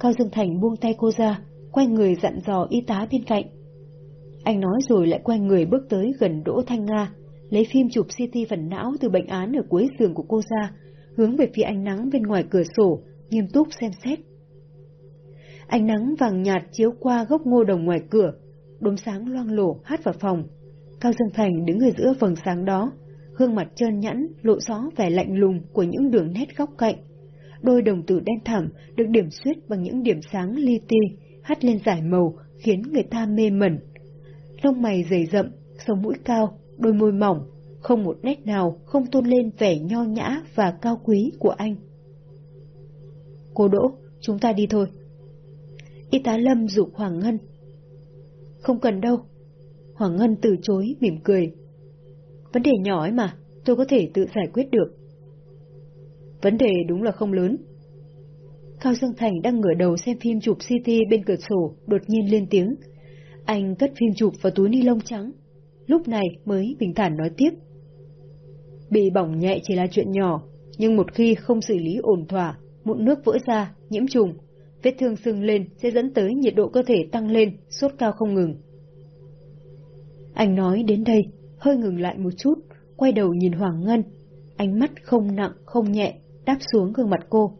Speaker 1: Cao Dương Thành buông tay cô ra, quay người dặn dò y tá bên cạnh. Anh nói rồi lại quay người bước tới gần Đỗ Thanh Nga, lấy phim chụp CT phần não từ bệnh án ở cuối giường của cô ra, hướng về phía ánh nắng bên ngoài cửa sổ, nghiêm túc xem xét. Ánh nắng vàng nhạt chiếu qua gốc ngô đồng ngoài cửa, đốm sáng loang lổ hát vào phòng. Cao Dương Thành đứng ở giữa vầng sáng đó, gương mặt trơn nhẵn lộ rõ vẻ lạnh lùng của những đường nét góc cạnh. Đôi đồng tử đen thẳm được điểm xuyết bằng những điểm sáng li ti, hắt lên giải màu khiến người ta mê mẩn. Lông mày dày rậm, sống mũi cao, đôi môi mỏng, không một nét nào không tôn lên vẻ nho nhã và cao quý của anh. Cô Đỗ, chúng ta đi thôi. Y tá Lâm dục Hoàng Ngân. Không cần đâu. Hoàng Ngân từ chối, mỉm cười. Vấn đề nhỏ ấy mà, tôi có thể tự giải quyết được. Vấn đề đúng là không lớn. Cao Dương Thành đang ngửa đầu xem phim chụp CT bên cửa sổ, đột nhiên lên tiếng. Anh cất phim chụp vào túi ni lông trắng. Lúc này mới bình thản nói tiếp. Bị bỏng nhẹ chỉ là chuyện nhỏ, nhưng một khi không xử lý ổn thỏa, mụn nước vỡ ra, nhiễm trùng, vết thương sưng lên sẽ dẫn tới nhiệt độ cơ thể tăng lên, sốt cao không ngừng. Anh nói đến đây, hơi ngừng lại một chút, quay đầu nhìn Hoàng Ngân, ánh mắt không nặng không nhẹ đáp xuống gương mặt cô.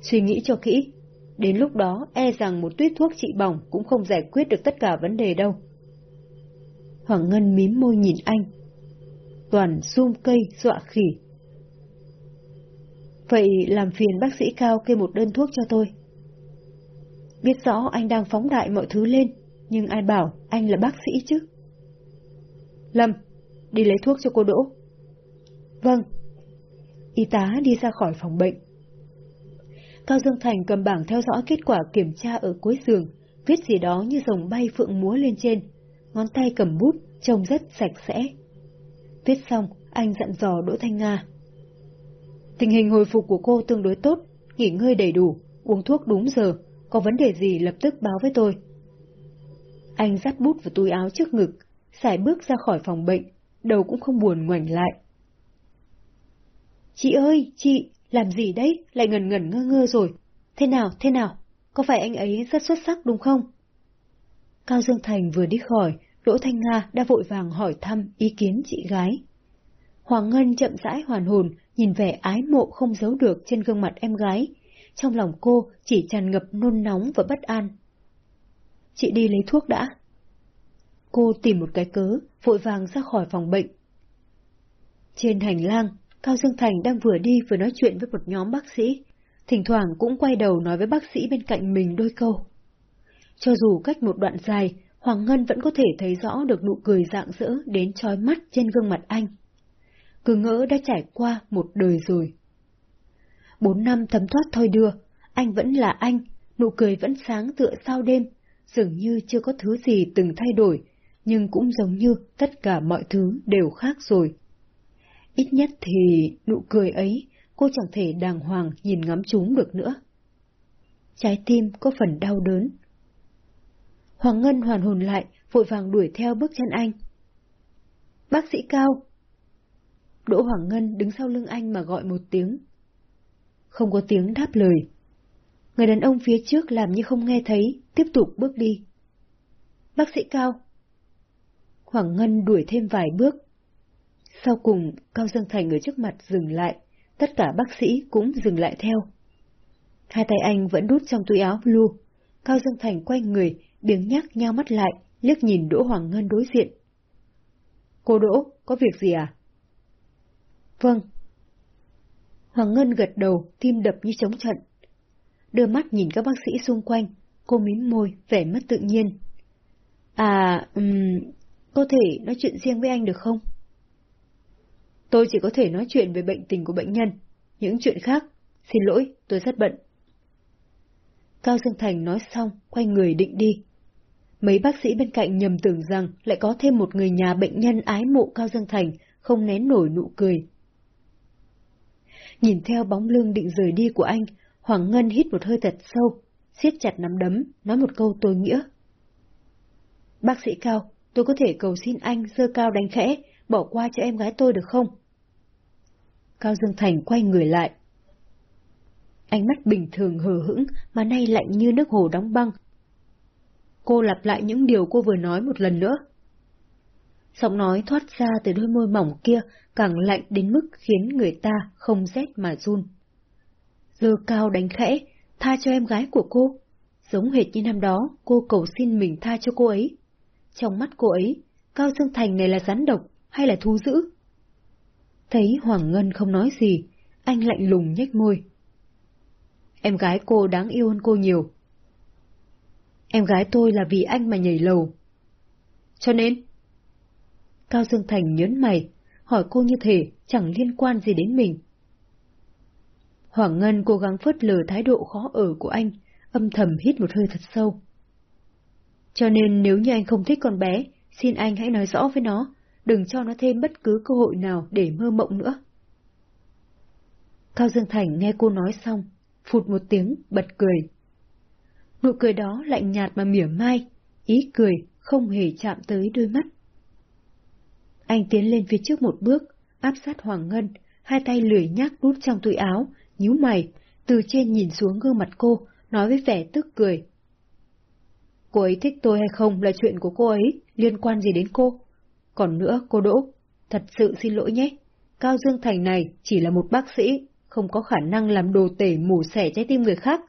Speaker 1: Suy nghĩ cho kỹ, đến lúc đó e rằng một tuyết thuốc trị bỏng cũng không giải quyết được tất cả vấn đề đâu. Hoàng Ngân mím môi nhìn anh. Toàn xung cây dọa khỉ. Vậy làm phiền bác sĩ Cao kê một đơn thuốc cho tôi. Biết rõ anh đang phóng đại mọi thứ lên, nhưng ai bảo anh là bác sĩ chứ? Lâm, đi lấy thuốc cho cô Đỗ. Vâng. Y tá đi ra khỏi phòng bệnh. Cao Dương Thành cầm bảng theo dõi kết quả kiểm tra ở cuối giường, viết gì đó như rồng bay phượng múa lên trên, ngón tay cầm bút, trông rất sạch sẽ. Viết xong, anh dặn dò Đỗ Thanh Nga. Tình hình hồi phục của cô tương đối tốt, nghỉ ngơi đầy đủ, uống thuốc đúng giờ, có vấn đề gì lập tức báo với tôi. Anh dắt bút vào túi áo trước ngực, xài bước ra khỏi phòng bệnh, đầu cũng không buồn ngoảnh lại. Chị ơi, chị, làm gì đấy, lại ngần ngẩn ngơ ngơ rồi. Thế nào, thế nào, có phải anh ấy rất xuất sắc đúng không? Cao Dương Thành vừa đi khỏi, Đỗ Thanh Nga đã vội vàng hỏi thăm ý kiến chị gái. Hoàng Ngân chậm rãi hoàn hồn, nhìn vẻ ái mộ không giấu được trên gương mặt em gái. Trong lòng cô chỉ tràn ngập nôn nóng và bất an. Chị đi lấy thuốc đã. Cô tìm một cái cớ, vội vàng ra khỏi phòng bệnh. Trên hành lang, Cao Dương Thành đang vừa đi vừa nói chuyện với một nhóm bác sĩ, thỉnh thoảng cũng quay đầu nói với bác sĩ bên cạnh mình đôi câu. Cho dù cách một đoạn dài, Hoàng Ngân vẫn có thể thấy rõ được nụ cười rạng rỡ đến trói mắt trên gương mặt anh. Cứ ngỡ đã trải qua một đời rồi. Bốn năm thấm thoát thôi đưa, anh vẫn là anh, nụ cười vẫn sáng tựa sao đêm, dường như chưa có thứ gì từng thay đổi, nhưng cũng giống như tất cả mọi thứ đều khác rồi. Ít nhất thì nụ cười ấy cô chẳng thể đàng hoàng nhìn ngắm chúng được nữa. Trái tim có phần đau đớn. Hoàng Ngân hoàn hồn lại, vội vàng đuổi theo bước chân anh. Bác sĩ Cao! Đỗ Hoàng Ngân đứng sau lưng anh mà gọi một tiếng. Không có tiếng đáp lời. Người đàn ông phía trước làm như không nghe thấy, tiếp tục bước đi. Bác sĩ Cao! Hoàng Ngân đuổi thêm vài bước. Sau cùng, Cao Dương Thành ở trước mặt dừng lại, tất cả bác sĩ cũng dừng lại theo. Hai tay anh vẫn đút trong túi áo blue. Cao Dương Thành quay người, biếng nhắc nhau mắt lại, liếc nhìn Đỗ Hoàng Ngân đối diện. Cô Đỗ, có việc gì à? Vâng. Hoàng Ngân gật đầu, tim đập như trống trận. Đưa mắt nhìn các bác sĩ xung quanh, cô mím môi, vẻ mất tự nhiên. À, um, có thể nói chuyện riêng với anh được không? Tôi chỉ có thể nói chuyện về bệnh tình của bệnh nhân. Những chuyện khác, xin lỗi, tôi rất bận. Cao Dương Thành nói xong, quay người định đi. Mấy bác sĩ bên cạnh nhầm tưởng rằng lại có thêm một người nhà bệnh nhân ái mộ Cao Dương Thành, không nén nổi nụ cười. Nhìn theo bóng lưng định rời đi của anh, Hoàng Ngân hít một hơi thật sâu, siết chặt nắm đấm, nói một câu tôi nghĩa. Bác sĩ Cao, tôi có thể cầu xin anh dơ cao đánh khẽ, bỏ qua cho em gái tôi được không? Cao Dương Thành quay người lại. Ánh mắt bình thường hờ hững mà nay lạnh như nước hồ đóng băng. Cô lặp lại những điều cô vừa nói một lần nữa. Giọng nói thoát ra từ đôi môi mỏng kia càng lạnh đến mức khiến người ta không rét mà run. Dơ cao đánh khẽ, tha cho em gái của cô. Giống hệt như năm đó, cô cầu xin mình tha cho cô ấy. Trong mắt cô ấy, Cao Dương Thành này là rắn độc hay là thú dữ? Thấy Hoàng Ngân không nói gì, anh lạnh lùng nhếch môi. Em gái cô đáng yêu hơn cô nhiều. Em gái tôi là vì anh mà nhảy lầu. Cho nên... Cao Dương Thành nhớn mày, hỏi cô như thể chẳng liên quan gì đến mình. Hoàng Ngân cố gắng phớt lờ thái độ khó ở của anh, âm thầm hít một hơi thật sâu. Cho nên nếu như anh không thích con bé, xin anh hãy nói rõ với nó, đừng cho nó thêm bất cứ cơ hội nào để mơ mộng nữa. Cao Dương Thành nghe cô nói xong, phụt một tiếng, bật cười. Nụ cười đó lạnh nhạt mà mỉa mai, ý cười không hề chạm tới đôi mắt. Anh tiến lên phía trước một bước, áp sát Hoàng Ngân, hai tay lười nhác đút trong túi áo, nhíu mày, từ trên nhìn xuống gương mặt cô, nói với vẻ tức cười. Cô ấy thích tôi hay không là chuyện của cô ấy, liên quan gì đến cô? Còn nữa, cô Đỗ, Thật sự xin lỗi nhé. Cao Dương Thành này chỉ là một bác sĩ, không có khả năng làm đồ tể mổ xẻ trái tim người khác.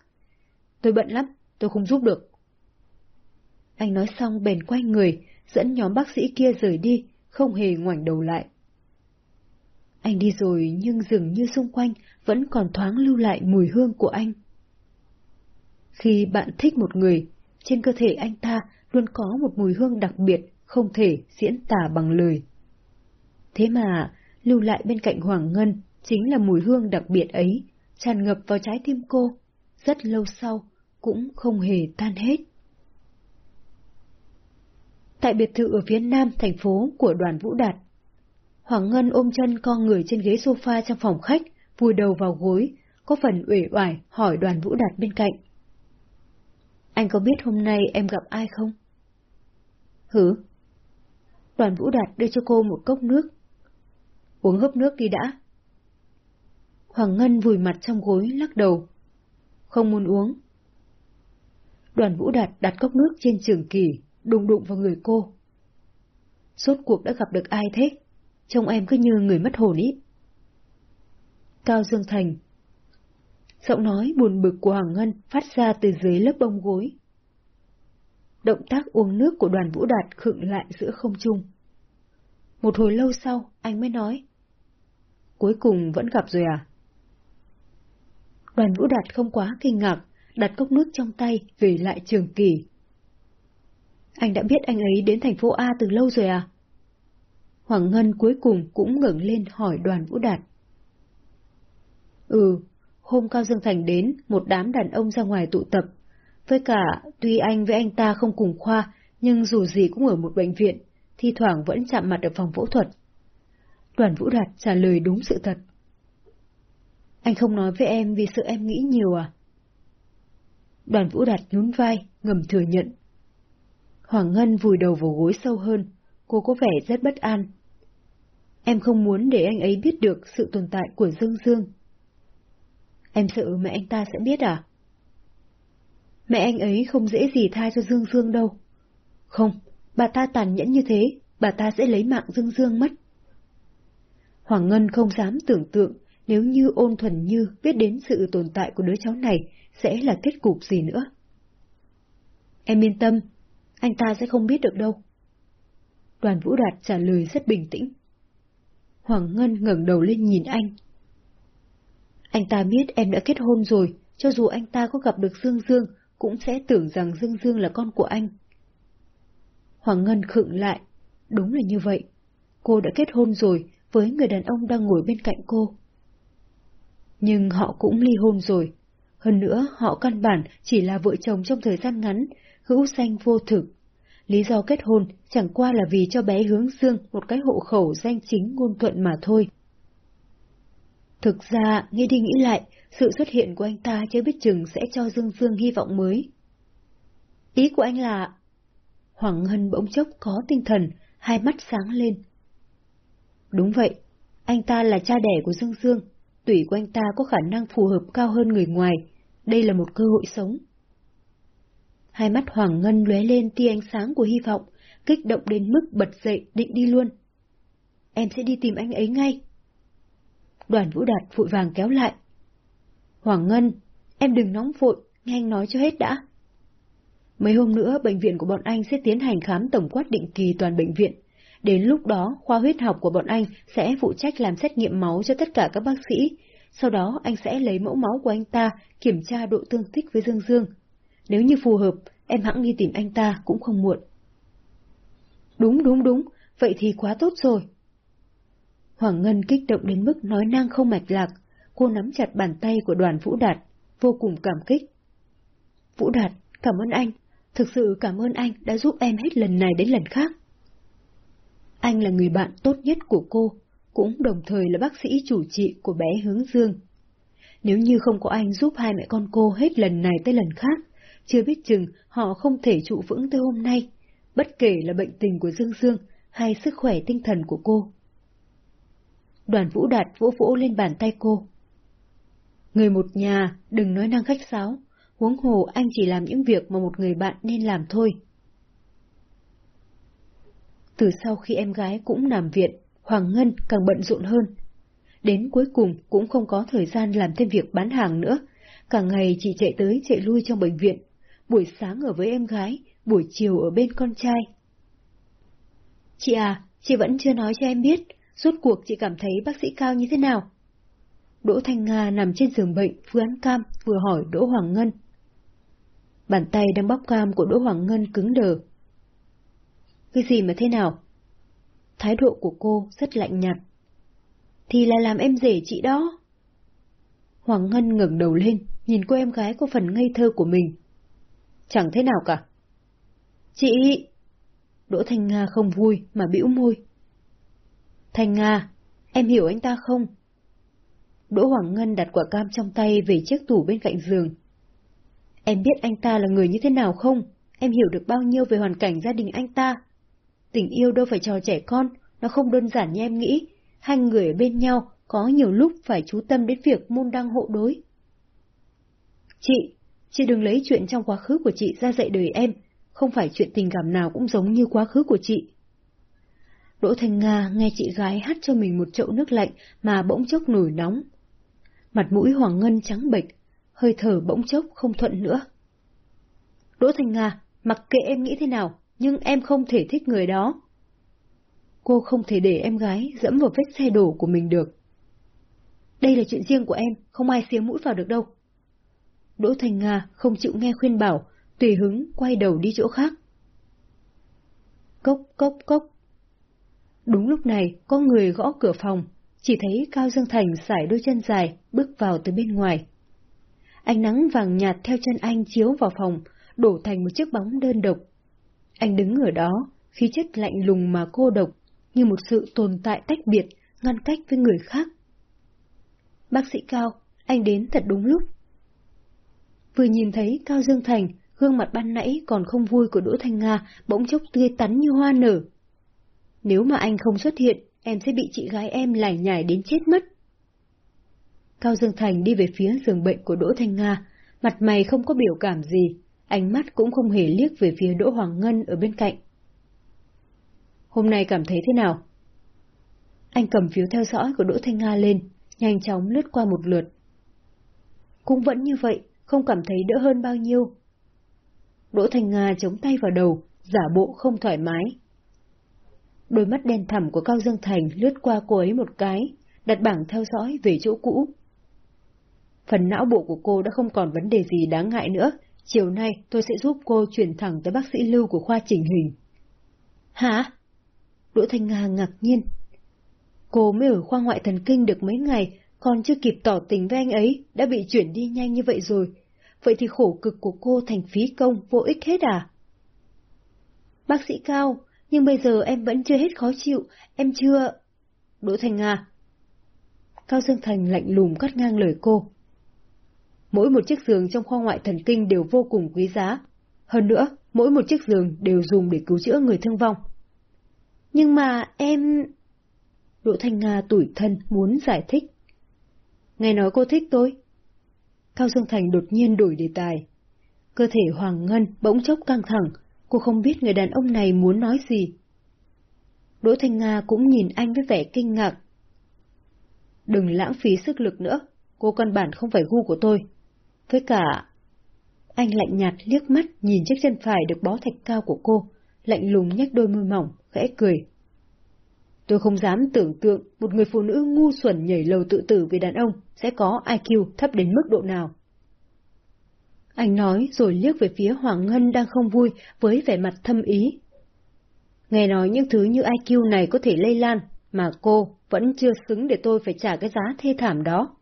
Speaker 1: Tôi bận lắm, tôi không giúp được. Anh nói xong bèn quay người, dẫn nhóm bác sĩ kia rời đi, không hề ngoảnh đầu lại. Anh đi rồi nhưng dường như xung quanh vẫn còn thoáng lưu lại mùi hương của anh. Khi bạn thích một người, trên cơ thể anh ta luôn có một mùi hương đặc biệt, không thể diễn tả bằng lời. Thế mà, lưu lại bên cạnh Hoàng Ngân chính là mùi hương đặc biệt ấy, tràn ngập vào trái tim cô, rất lâu sau, cũng không hề tan hết. Tại biệt thự ở phía nam thành phố của đoàn Vũ Đạt, Hoàng Ngân ôm chân con người trên ghế sofa trong phòng khách, vùi đầu vào gối, có phần uể oải hỏi đoàn Vũ Đạt bên cạnh. Anh có biết hôm nay em gặp ai không? Hử? Đoàn Vũ Đạt đưa cho cô một cốc nước. Uống hớp nước đi đã. Hoàng Ngân vùi mặt trong gối lắc đầu. Không muốn uống. Đoàn Vũ Đạt đặt cốc nước trên trường kỳ, đụng đụng vào người cô. Suốt cuộc đã gặp được ai thế? Trông em cứ như người mất hồn ý. Cao Dương Thành Giọng nói buồn bực của Hoàng Ngân phát ra từ dưới lớp bông gối. Động tác uống nước của đoàn Vũ Đạt khựng lại giữa không trung. Một hồi lâu sau, anh mới nói. Cuối cùng vẫn gặp rồi à? Đoàn Vũ Đạt không quá kinh ngạc, đặt cốc nước trong tay về lại trường kỳ. Anh đã biết anh ấy đến thành phố A từ lâu rồi à? Hoàng Ngân cuối cùng cũng ngẩng lên hỏi đoàn Vũ Đạt. Ừ, hôm Cao Dương Thành đến, một đám đàn ông ra ngoài tụ tập. Với cả, tuy anh với anh ta không cùng khoa, nhưng dù gì cũng ở một bệnh viện, thi thoảng vẫn chạm mặt ở phòng phẫu thuật. Đoàn Vũ Đạt trả lời đúng sự thật. Anh không nói với em vì sợ em nghĩ nhiều à? Đoàn Vũ Đạt nhún vai, ngầm thừa nhận. Hoàng Ngân vùi đầu vào gối sâu hơn, cô có vẻ rất bất an. Em không muốn để anh ấy biết được sự tồn tại của Dương Dương. Em sợ mẹ anh ta sẽ biết à? Mẹ anh ấy không dễ gì tha cho Dương Dương đâu. Không, bà ta tàn nhẫn như thế, bà ta sẽ lấy mạng Dương Dương mất. Hoàng Ngân không dám tưởng tượng nếu như ôn thuần như biết đến sự tồn tại của đứa cháu này sẽ là kết cục gì nữa. Em yên tâm, anh ta sẽ không biết được đâu. Đoàn Vũ Đạt trả lời rất bình tĩnh. Hoàng Ngân ngẩng đầu lên nhìn anh. Anh ta biết em đã kết hôn rồi, cho dù anh ta có gặp được Dương Dương, cũng sẽ tưởng rằng Dương Dương là con của anh. Hoàng Ngân khựng lại. Đúng là như vậy. Cô đã kết hôn rồi với người đàn ông đang ngồi bên cạnh cô. Nhưng họ cũng ly hôn rồi. Hơn nữa, họ căn bản chỉ là vợ chồng trong thời gian ngắn, hữu danh vô thực. Lý do kết hôn chẳng qua là vì cho bé hướng dương một cái hộ khẩu danh chính ngôn thuận mà thôi. Thực ra, nghĩ đi nghĩ lại, sự xuất hiện của anh ta chưa biết chừng sẽ cho Dương Dương hy vọng mới. Ý của anh là... Hoàng Ngân bỗng chốc có tinh thần, hai mắt sáng lên. Đúng vậy, anh ta là cha đẻ của Dương Dương, tủy của anh ta có khả năng phù hợp cao hơn người ngoài, đây là một cơ hội sống. Hai mắt Hoàng Ngân lóe lên tia ánh sáng của hy vọng, kích động đến mức bật dậy định đi luôn. Em sẽ đi tìm anh ấy ngay. Đoàn Vũ Đạt vội vàng kéo lại. Hoàng Ngân, em đừng nóng vội, nghe anh nói cho hết đã. Mấy hôm nữa, bệnh viện của bọn anh sẽ tiến hành khám tổng quát định kỳ toàn bệnh viện. Đến lúc đó, khoa huyết học của bọn anh sẽ phụ trách làm xét nghiệm máu cho tất cả các bác sĩ. Sau đó, anh sẽ lấy mẫu máu của anh ta, kiểm tra độ tương thích với Dương Dương. Nếu như phù hợp, em hãng đi tìm anh ta cũng không muộn. Đúng đúng đúng, vậy thì quá tốt rồi. Hoàng Ngân kích động đến mức nói năng không mạch lạc, cô nắm chặt bàn tay của đoàn Vũ Đạt, vô cùng cảm kích. Vũ Đạt, cảm ơn anh, thực sự cảm ơn anh đã giúp em hết lần này đến lần khác. Anh là người bạn tốt nhất của cô, cũng đồng thời là bác sĩ chủ trị của bé Hướng Dương. Nếu như không có anh giúp hai mẹ con cô hết lần này tới lần khác, chưa biết chừng họ không thể trụ vững tới hôm nay, bất kể là bệnh tình của Dương Dương hay sức khỏe tinh thần của cô. Đoàn Vũ Đạt vỗ vỗ lên bàn tay cô. Người một nhà, đừng nói năng khách sáo, huống hồ anh chỉ làm những việc mà một người bạn nên làm thôi. Từ sau khi em gái cũng nằm viện, Hoàng Ngân càng bận rộn hơn. Đến cuối cùng cũng không có thời gian làm thêm việc bán hàng nữa, cả ngày chỉ chạy tới chạy lui trong bệnh viện, buổi sáng ở với em gái, buổi chiều ở bên con trai. Chị à, chị vẫn chưa nói cho em biết, rốt cuộc chị cảm thấy bác sĩ Cao như thế nào? Đỗ Thanh Nga nằm trên giường bệnh, vừa ăn cam, vừa hỏi Đỗ Hoàng Ngân. Bàn tay đang bóc cam của Đỗ Hoàng Ngân cứng đờ. Cái gì mà thế nào? Thái độ của cô rất lạnh nhạt. Thì là làm em rể chị đó. Hoàng Ngân ngẩng đầu lên, nhìn cô em gái có phần ngây thơ của mình. Chẳng thế nào cả. Chị! Đỗ Thanh Nga không vui mà bĩu môi. Thanh Nga, em hiểu anh ta không? Đỗ Hoàng Ngân đặt quả cam trong tay về chiếc tủ bên cạnh giường. Em biết anh ta là người như thế nào không? Em hiểu được bao nhiêu về hoàn cảnh gia đình anh ta. Tình yêu đâu phải trò trẻ con, nó không đơn giản như em nghĩ. Hai người ở bên nhau có nhiều lúc phải chú tâm đến việc môn đăng hộ đối. Chị, chị đừng lấy chuyện trong quá khứ của chị ra dạy đời em, không phải chuyện tình cảm nào cũng giống như quá khứ của chị. Đỗ Thành Nga nghe chị gái hát cho mình một chậu nước lạnh mà bỗng chốc nổi nóng. Mặt mũi Hoàng Ngân trắng bệch, hơi thở bỗng chốc không thuận nữa. Đỗ Thành Nga, mặc kệ em nghĩ thế nào, nhưng em không thể thích người đó. Cô không thể để em gái dẫm vào vết xe đổ của mình được. Đây là chuyện riêng của em, không ai xía mũi vào được đâu. Đỗ Thành Nga không chịu nghe khuyên bảo, tùy hứng quay đầu đi chỗ khác. Cốc, cốc, cốc. Đúng lúc này, có người gõ cửa phòng, chỉ thấy Cao Dương Thành sải đôi chân dài, bước vào từ bên ngoài. Ánh nắng vàng nhạt theo chân anh chiếu vào phòng, đổ thành một chiếc bóng đơn độc. Anh đứng ở đó, khí chất lạnh lùng mà cô độc, như một sự tồn tại tách biệt, ngăn cách với người khác. Bác sĩ Cao, anh đến thật đúng lúc. Vừa nhìn thấy Cao Dương Thành, gương mặt ban nãy còn không vui của Đỗ Thanh Nga bỗng chốc tươi tắn như hoa nở. Nếu mà anh không xuất hiện, em sẽ bị chị gái em lải nhải đến chết mất. Cao Dương Thành đi về phía giường bệnh của Đỗ Thanh Nga, mặt mày không có biểu cảm gì, ánh mắt cũng không hề liếc về phía Đỗ Hoàng Ngân ở bên cạnh. Hôm nay cảm thấy thế nào? Anh cầm phiếu theo dõi của Đỗ Thanh Nga lên, nhanh chóng lướt qua một lượt. Cũng vẫn như vậy, không cảm thấy đỡ hơn bao nhiêu. Đỗ Thanh Nga chống tay vào đầu, giả bộ không thoải mái. Đôi mắt đen thẳm của Cao Dương Thành lướt qua cô ấy một cái, đặt bảng theo dõi về chỗ cũ. Phần não bộ của cô đã không còn vấn đề gì đáng ngại nữa, chiều nay tôi sẽ giúp cô chuyển thẳng tới bác sĩ Lưu của khoa chỉnh hình. Hả? Đỗ Thanh Nga ngạc nhiên. Cô mới ở khoa ngoại thần kinh được mấy ngày, còn chưa kịp tỏ tình với anh ấy, đã bị chuyển đi nhanh như vậy rồi. Vậy thì khổ cực của cô thành phí công, vô ích hết à? Bác sĩ Cao, nhưng bây giờ em vẫn chưa hết khó chịu, em chưa... Đỗ Thành Nga. Cao Dương Thành lạnh lùng cắt ngang lời cô. Mỗi một chiếc giường trong khoa ngoại thần kinh đều vô cùng quý giá. Hơn nữa, mỗi một chiếc giường đều dùng để cứu chữa người thương vong. Nhưng mà em... Đỗ Thanh Nga tủi thân muốn giải thích. Nghe nói cô thích tôi. Cao Dương Thành đột nhiên đổi đề tài. Cơ thể Hoàng Ngân bỗng chốc căng thẳng, cô không biết người đàn ông này muốn nói gì. Đỗ Thanh Nga cũng nhìn anh với vẻ kinh ngạc. Đừng lãng phí sức lực nữa, cô căn bản không phải gu của tôi. Với cả... Anh lạnh nhạt liếc mắt nhìn chiếc chân phải được bó thạch cao của cô, lạnh lùng nhếch đôi môi mỏng, khẽ cười. Tôi không dám tưởng tượng một người phụ nữ ngu xuẩn nhảy lầu tự tử vì đàn ông sẽ có IQ thấp đến mức độ nào. Anh nói rồi liếc về phía Hoàng Ngân đang không vui với vẻ mặt thâm ý. Nghe nói những thứ như IQ này có thể lây lan, mà cô vẫn chưa xứng để tôi phải trả cái giá thê thảm đó.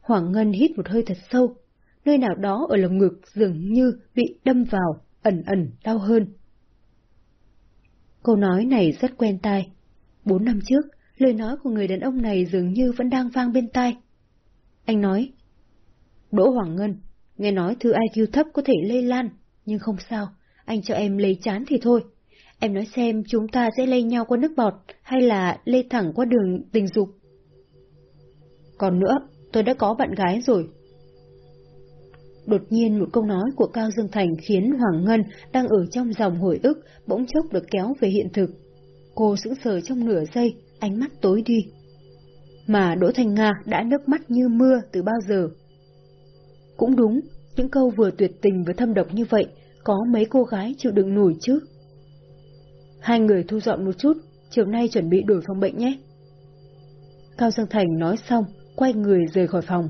Speaker 1: Hoàng Ngân hít một hơi thật sâu, nơi nào đó ở lồng ngực dường như bị đâm vào, ẩn ẩn đau hơn. Câu nói này rất quen tai. Bốn năm trước, lời nói của người đàn ông này dường như vẫn đang vang bên tai. Anh nói, Đỗ Hoàng Ngân, nghe nói thứ IQ thấp có thể lây lan, nhưng không sao, anh cho em lấy chán thì thôi. Em nói xem chúng ta sẽ lây nhau qua nước bọt hay là lây thẳng qua đường tình dục. Còn nữa, tôi đã có bạn gái rồi. Đột nhiên một câu nói của Cao Dương Thành khiến Hoàng Ngân đang ở trong dòng hồi ức bỗng chốc được kéo về hiện thực. Cô sững sờ trong nửa giây, ánh mắt tối đi. Mà Đỗ Thành Nga đã nước mắt như mưa từ bao giờ. Cũng đúng, những câu vừa tuyệt tình vừa thâm độc như vậy, có mấy cô gái chịu đựng nổi chứ. Hai người thu dọn một chút, chiều nay chuẩn bị đổi phòng bệnh nhé. Cao Dương Thành nói xong, quay người rời khỏi phòng.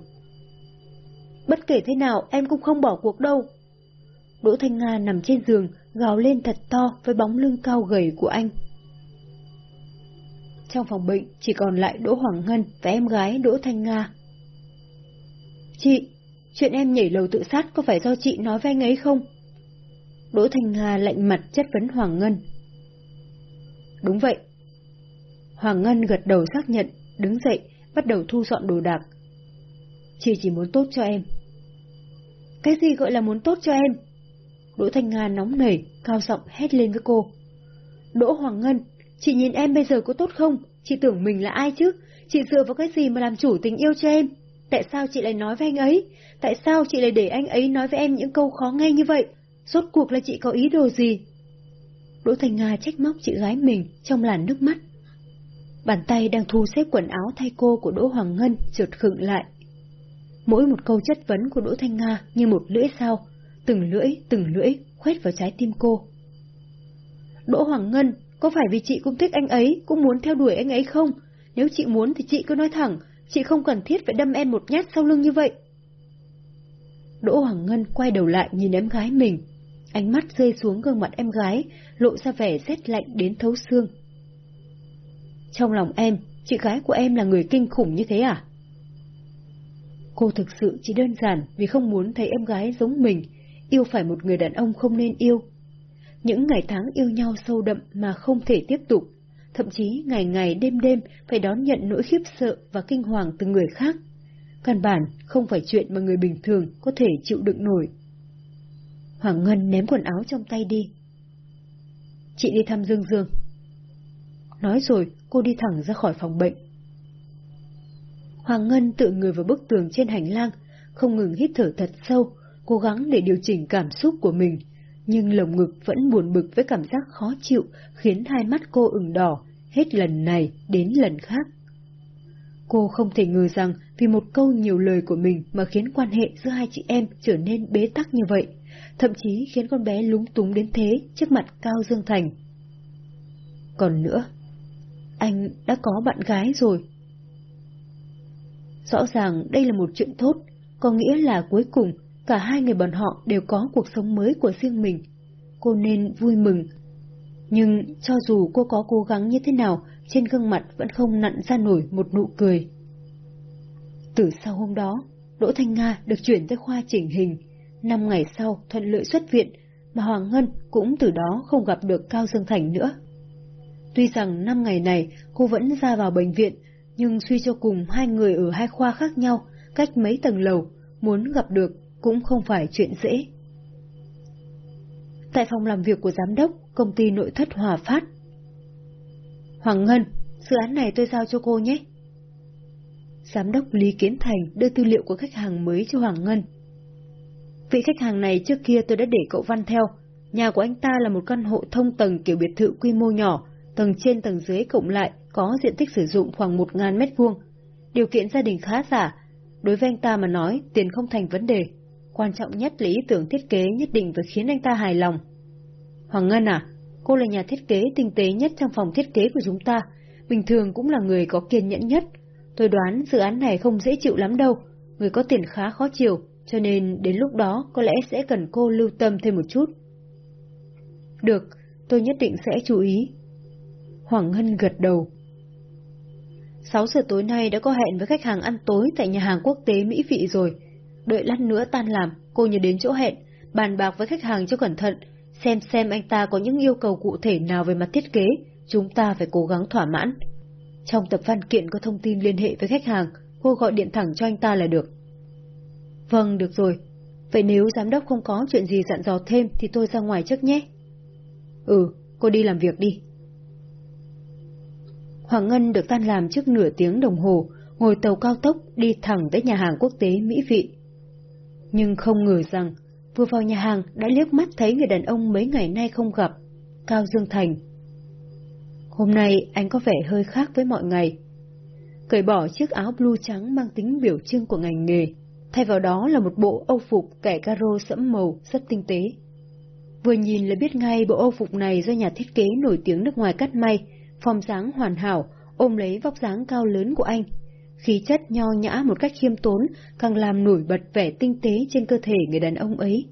Speaker 1: Bất kể thế nào, em cũng không bỏ cuộc đâu. Đỗ Thanh Nga nằm trên giường, gào lên thật to với bóng lưng cao gầy của anh. Trong phòng bệnh chỉ còn lại Đỗ Hoàng Ngân và em gái Đỗ Thanh Nga. Chị, chuyện em nhảy lầu tự sát có phải do chị nói với anh ấy không? Đỗ Thành Hà lạnh mặt chất vấn Hoàng Ngân. Đúng vậy. Hoàng Ngân gật đầu xác nhận, đứng dậy, bắt đầu thu dọn đồ đạc. Chị chỉ muốn tốt cho em. Cái gì gọi là muốn tốt cho em? Đỗ Thanh Hà nóng nảy, cao giọng hét lên với cô. Đỗ Hoàng Ngân, chị nhìn em bây giờ có tốt không? Chị tưởng mình là ai chứ? Chị dựa vào cái gì mà làm chủ tình yêu cho em? Tại sao chị lại nói với anh ấy? Tại sao chị lại để anh ấy nói với em những câu khó nghe như vậy? Rốt cuộc là chị có ý đồ gì? Đỗ Thành Nga trách móc chị gái mình trong làn nước mắt. Bàn tay đang thu xếp quần áo thay cô của Đỗ Hoàng Ngân chợt khựng lại. Mỗi một câu chất vấn của Đỗ Thanh Nga như một lưỡi sao, từng lưỡi, từng lưỡi, khoét vào trái tim cô. Đỗ Hoàng Ngân, có phải vì chị cũng thích anh ấy, cũng muốn theo đuổi anh ấy không? Nếu chị muốn thì chị cứ nói thẳng, chị không cần thiết phải đâm em một nhát sau lưng như vậy. Đỗ Hoàng Ngân quay đầu lại nhìn em gái mình, ánh mắt rơi xuống gương mặt em gái, lộ ra vẻ rét lạnh đến thấu xương. Trong lòng em, chị gái của em là người kinh khủng như thế à? Cô thực sự chỉ đơn giản vì không muốn thấy em gái giống mình, yêu phải một người đàn ông không nên yêu. Những ngày tháng yêu nhau sâu đậm mà không thể tiếp tục, thậm chí ngày ngày đêm đêm phải đón nhận nỗi khiếp sợ và kinh hoàng từ người khác. Căn bản không phải chuyện mà người bình thường có thể chịu đựng nổi. Hoàng Ngân ném quần áo trong tay đi. Chị đi thăm Dương Dương. Nói rồi, cô đi thẳng ra khỏi phòng bệnh. Hoàng Ngân tự người vào bức tường trên hành lang, không ngừng hít thở thật sâu, cố gắng để điều chỉnh cảm xúc của mình, nhưng lồng ngực vẫn buồn bực với cảm giác khó chịu, khiến hai mắt cô ửng đỏ, hết lần này đến lần khác. Cô không thể ngờ rằng vì một câu nhiều lời của mình mà khiến quan hệ giữa hai chị em trở nên bế tắc như vậy, thậm chí khiến con bé lúng túng đến thế trước mặt Cao Dương Thành. Còn nữa, anh đã có bạn gái rồi. Rõ ràng đây là một chuyện tốt, có nghĩa là cuối cùng cả hai người bọn họ đều có cuộc sống mới của riêng mình. Cô nên vui mừng. Nhưng cho dù cô có cố gắng như thế nào, trên gương mặt vẫn không nặn ra nổi một nụ cười. Từ sau hôm đó, Đỗ Thanh Nga được chuyển tới khoa chỉnh hình. Năm ngày sau, thuận lợi xuất viện, mà Hoàng Ngân cũng từ đó không gặp được Cao Dương Thành nữa. Tuy rằng năm ngày này cô vẫn ra vào bệnh viện, nhưng suy cho cùng hai người ở hai khoa khác nhau, cách mấy tầng lầu, muốn gặp được cũng không phải chuyện dễ. Tại phòng làm việc của giám đốc, công ty nội thất Hòa Phát. Hoàng Ngân, dự án này tôi giao cho cô nhé. Giám đốc Lý Kiến Thành đưa tư liệu của khách hàng mới cho Hoàng Ngân. Vị khách hàng này trước kia tôi đã để cậu Văn theo. Nhà của anh ta là một căn hộ thông tầng kiểu biệt thự quy mô nhỏ, tầng trên tầng dưới cộng lại có diện tích sử dụng khoảng 1.000 mét vuông. Điều kiện gia đình khá giả. Đối với anh ta mà nói, tiền không thành vấn đề. Quan trọng nhất là ý tưởng thiết kế nhất định phải khiến anh ta hài lòng. Hoàng Ngân à, cô là nhà thiết kế tinh tế nhất trong phòng thiết kế của chúng ta, bình thường cũng là người có kiên nhẫn nhất. Tôi đoán dự án này không dễ chịu lắm đâu, người có tiền khá khó chịu, cho nên đến lúc đó có lẽ sẽ cần cô lưu tâm thêm một chút. Được, tôi nhất định sẽ chú ý. Hoàng Ngân gật đầu. 6 giờ tối nay đã có hẹn với khách hàng ăn tối tại nhà hàng quốc tế Mỹ Vị rồi. Đợi lát nữa tan làm, cô nhớ đến chỗ hẹn, bàn bạc với khách hàng cho cẩn thận, xem xem anh ta có những yêu cầu cụ thể nào về mặt thiết kế, chúng ta phải cố gắng thỏa mãn. Trong tập văn kiện có thông tin liên hệ với khách hàng, cô gọi điện thẳng cho anh ta là được. Vâng, được rồi. Vậy nếu giám đốc không có chuyện gì dặn dò thêm thì tôi ra ngoài trước nhé. Ừ, cô đi làm việc đi. Hoàng Ngân được tan làm trước nửa tiếng đồng hồ, ngồi tàu cao tốc đi thẳng tới nhà hàng quốc tế Mỹ Vị. Nhưng không ngờ rằng, vừa vào nhà hàng đã liếc mắt thấy người đàn ông mấy ngày nay không gặp, Cao Dương Thành. Hôm nay anh có vẻ hơi khác với mọi ngày. Cởi bỏ chiếc áo blue trắng mang tính biểu trưng của ngành nghề, thay vào đó là một bộ âu phục kẻ caro sẫm màu rất tinh tế. Vừa nhìn là biết ngay bộ âu phục này do nhà thiết kế nổi tiếng nước ngoài cắt may, form dáng hoàn hảo, ôm lấy vóc dáng cao lớn của anh. Khí chất nho nhã một cách khiêm tốn càng làm nổi bật vẻ tinh tế trên cơ thể người đàn ông ấy.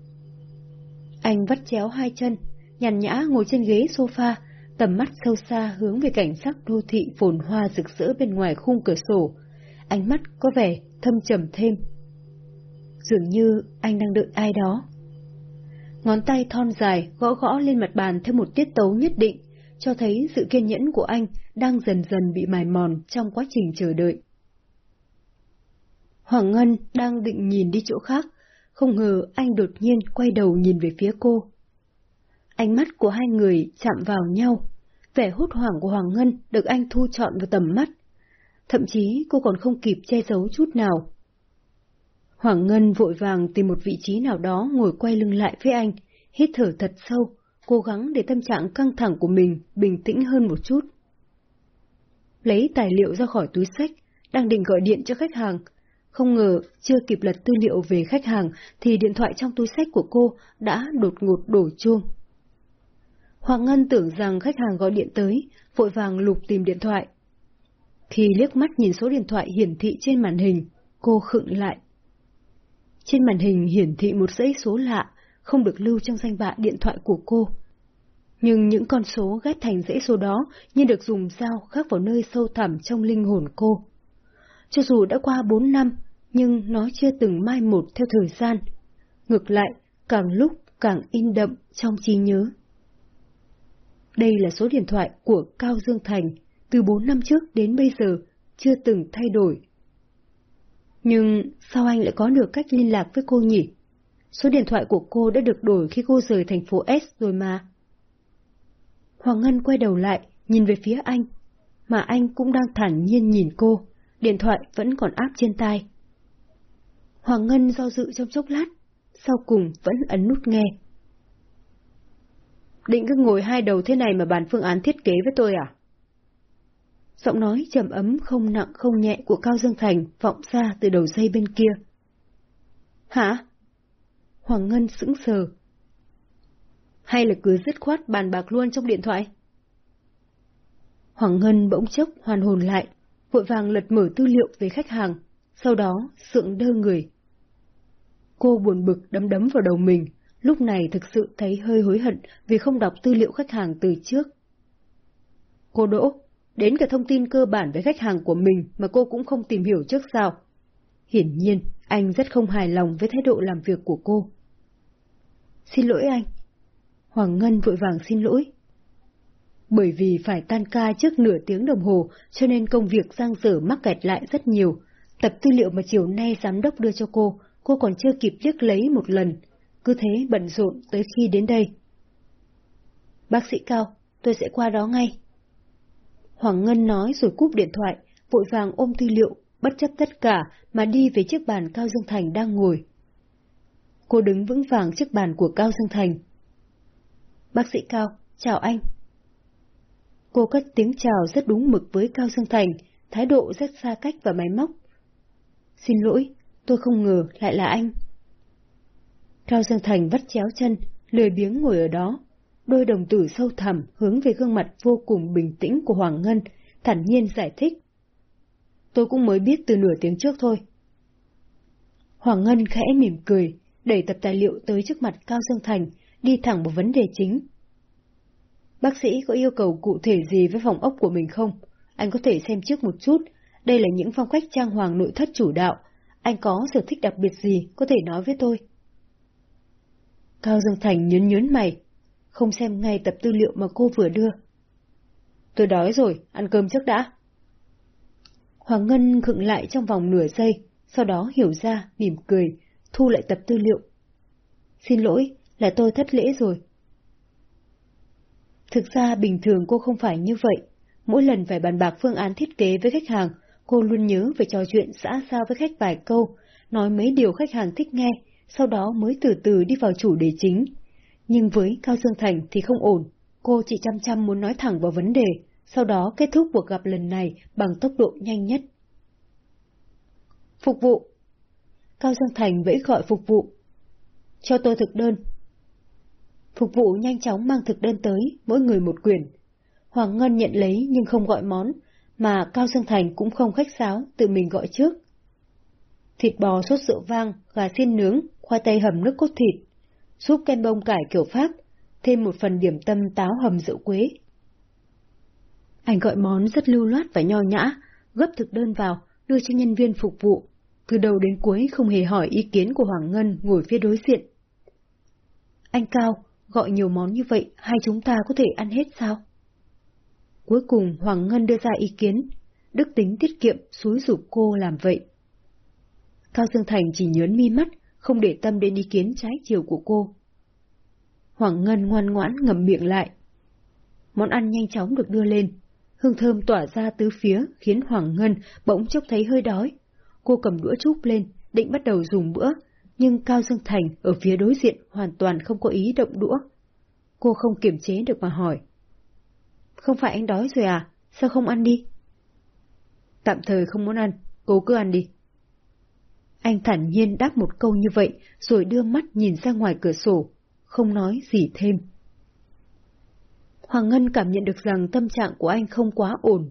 Speaker 1: Anh vắt chéo hai chân, nhàn nhã ngồi trên ghế sofa, tầm mắt sâu xa hướng về cảnh sắc đô thị phồn hoa rực rỡ bên ngoài khung cửa sổ. Ánh mắt có vẻ thâm trầm thêm. Dường như anh đang đợi ai đó. Ngón tay thon dài gõ gõ lên mặt bàn theo một tiết tấu nhất định, cho thấy sự kiên nhẫn của anh đang dần dần bị mài mòn trong quá trình chờ đợi. Hoàng Ngân đang định nhìn đi chỗ khác, không ngờ anh đột nhiên quay đầu nhìn về phía cô. Ánh mắt của hai người chạm vào nhau, vẻ hốt hoảng của Hoàng Ngân được anh thu trọn vào tầm mắt. Thậm chí cô còn không kịp che giấu chút nào. Hoàng Ngân vội vàng tìm một vị trí nào đó ngồi quay lưng lại với anh, hít thở thật sâu, cố gắng để tâm trạng căng thẳng của mình bình tĩnh hơn một chút. Lấy tài liệu ra khỏi túi sách, đang định gọi điện cho khách hàng. Không ngờ, chưa kịp lật tư liệu về khách hàng thì điện thoại trong túi sách của cô đã đột ngột đổ chuông. Hoàng Ngân tưởng rằng khách hàng gọi điện tới, vội vàng lục tìm điện thoại. Khi liếc mắt nhìn số điện thoại hiển thị trên màn hình, cô khựng lại. Trên màn hình hiển thị một dãy số lạ, không được lưu trong danh bạ điện thoại của cô. Nhưng những con số ghép thành dãy số đó như được dùng dao khắc vào nơi sâu thẳm trong linh hồn cô. Cho dù đã qua bốn năm, nhưng nó chưa từng mai một theo thời gian. Ngược lại, càng lúc càng in đậm trong trí nhớ. Đây là số điện thoại của Cao Dương Thành, từ bốn năm trước đến bây giờ, chưa từng thay đổi. Nhưng sao anh lại có được cách liên lạc với cô nhỉ? Số điện thoại của cô đã được đổi khi cô rời thành phố S rồi mà. Hoàng Ngân quay đầu lại, nhìn về phía anh, mà anh cũng đang thản nhiên nhìn cô, điện thoại vẫn còn áp trên tai. Hoàng Ngân do dự trong chốc lát, sau cùng vẫn ấn nút nghe. Định cứ ngồi hai đầu thế này mà bàn phương án thiết kế với tôi à? Giọng nói trầm ấm không nặng không nhẹ của Cao Dương Thành vọng ra từ đầu dây bên kia. Hả? Hoàng Ngân sững sờ. Hay là cứ dứt khoát bàn bạc luôn trong điện thoại? Hoàng Ngân bỗng chốc hoàn hồn lại, vội vàng lật mở tư liệu về khách hàng, sau đó sượng đơ người. Cô buồn bực đấm đấm vào đầu mình, lúc này thực sự thấy hơi hối hận vì không đọc tư liệu khách hàng từ trước. Cô Đỗ, đến cả thông tin cơ bản về khách hàng của mình mà cô cũng không tìm hiểu trước sao. Hiển nhiên, anh rất không hài lòng với thái độ làm việc của cô. Xin lỗi anh. Hoàng Ngân vội vàng xin lỗi. Bởi vì phải tan ca trước nửa tiếng đồng hồ, cho nên công việc giang dở mắc kẹt lại rất nhiều. Tập tư liệu mà chiều nay giám đốc đưa cho cô, cô còn chưa kịp liếc lấy một lần. Cứ thế bận rộn tới khi đến đây. Bác sĩ Cao, tôi sẽ qua đó ngay. Hoàng Ngân nói rồi cúp điện thoại, vội vàng ôm tư liệu, bất chấp tất cả mà đi về chiếc bàn Cao Dương Thành đang ngồi. Cô đứng vững vàng trước bàn của Cao Dương Thành. Bác sĩ Cao, chào anh. Cô cất tiếng chào rất đúng mực với Cao Dương Thành, thái độ rất xa cách và máy móc. Xin lỗi, tôi không ngờ lại là anh. Cao Dương Thành vắt chéo chân, lười biếng ngồi ở đó, đôi đồng tử sâu thẳm hướng về gương mặt vô cùng bình tĩnh của Hoàng Ngân, thản nhiên giải thích. Tôi cũng mới biết từ nửa tiếng trước thôi. Hoàng Ngân khẽ mỉm cười, đẩy tập tài liệu tới trước mặt Cao Dương Thành, đi thẳng vào vấn đề chính. Bác sĩ có yêu cầu cụ thể gì với phòng ốc của mình không? Anh có thể xem trước một chút. Đây là những phong cách trang hoàng nội thất chủ đạo. Anh có sở thích đặc biệt gì có thể nói với tôi? Cao Dương Thành nhớn nhớn mày, không xem ngay tập tư liệu mà cô vừa đưa. Tôi đói rồi, ăn cơm trước đã. Hoàng Ngân khựng lại trong vòng nửa giây, sau đó hiểu ra, mỉm cười, thu lại tập tư liệu. Xin lỗi, là tôi thất lễ rồi. Thực ra bình thường cô không phải như vậy. Mỗi lần phải bàn bạc phương án thiết kế với khách hàng, cô luôn nhớ về trò chuyện xã giao với khách vài câu, nói mấy điều khách hàng thích nghe, sau đó mới từ từ đi vào chủ đề chính. Nhưng với Cao Dương Thành thì không ổn, cô chỉ chăm chăm muốn nói thẳng vào vấn đề, sau đó kết thúc cuộc gặp lần này bằng tốc độ nhanh nhất. Phục vụ Cao Dương Thành vẫy gọi phục vụ. Cho tôi thực đơn. Phục vụ nhanh chóng mang thực đơn tới, mỗi người một quyển. Hoàng Ngân nhận lấy nhưng không gọi món, mà Cao Dương Thành cũng không khách sáo, tự mình gọi trước. Thịt bò sốt rượu vang, gà xiên nướng, khoai tây hầm nước cốt thịt, súp kem bông cải kiểu Pháp, thêm một phần điểm tâm táo hầm rượu quế. Anh gọi món rất lưu loát và nho nhã, gấp thực đơn vào, đưa cho nhân viên phục vụ, từ đầu đến cuối không hề hỏi ý kiến của Hoàng Ngân ngồi phía đối diện. Anh Cao, gọi nhiều món như vậy, hai chúng ta có thể ăn hết sao? Cuối cùng Hoàng Ngân đưa ra ý kiến, đức tính tiết kiệm xúi dục cô làm vậy. Cao Dương Thành chỉ nhớn mi mắt, không để tâm đến ý kiến trái chiều của cô. Hoàng Ngân ngoan ngoãn ngậm miệng lại. Món ăn nhanh chóng được đưa lên, hương thơm tỏa ra tứ phía khiến Hoàng Ngân bỗng chốc thấy hơi đói. Cô cầm đũa chúp lên, định bắt đầu dùng bữa, nhưng Cao Dương Thành ở phía đối diện hoàn toàn không có ý động đũa. Cô không kiềm chế được mà hỏi. Không phải anh đói rồi à? Sao không ăn đi? Tạm thời không muốn ăn, cô cứ ăn đi. Anh thản nhiên đáp một câu như vậy, rồi đưa mắt nhìn ra ngoài cửa sổ, không nói gì thêm. Hoàng Ngân cảm nhận được rằng tâm trạng của anh không quá ổn,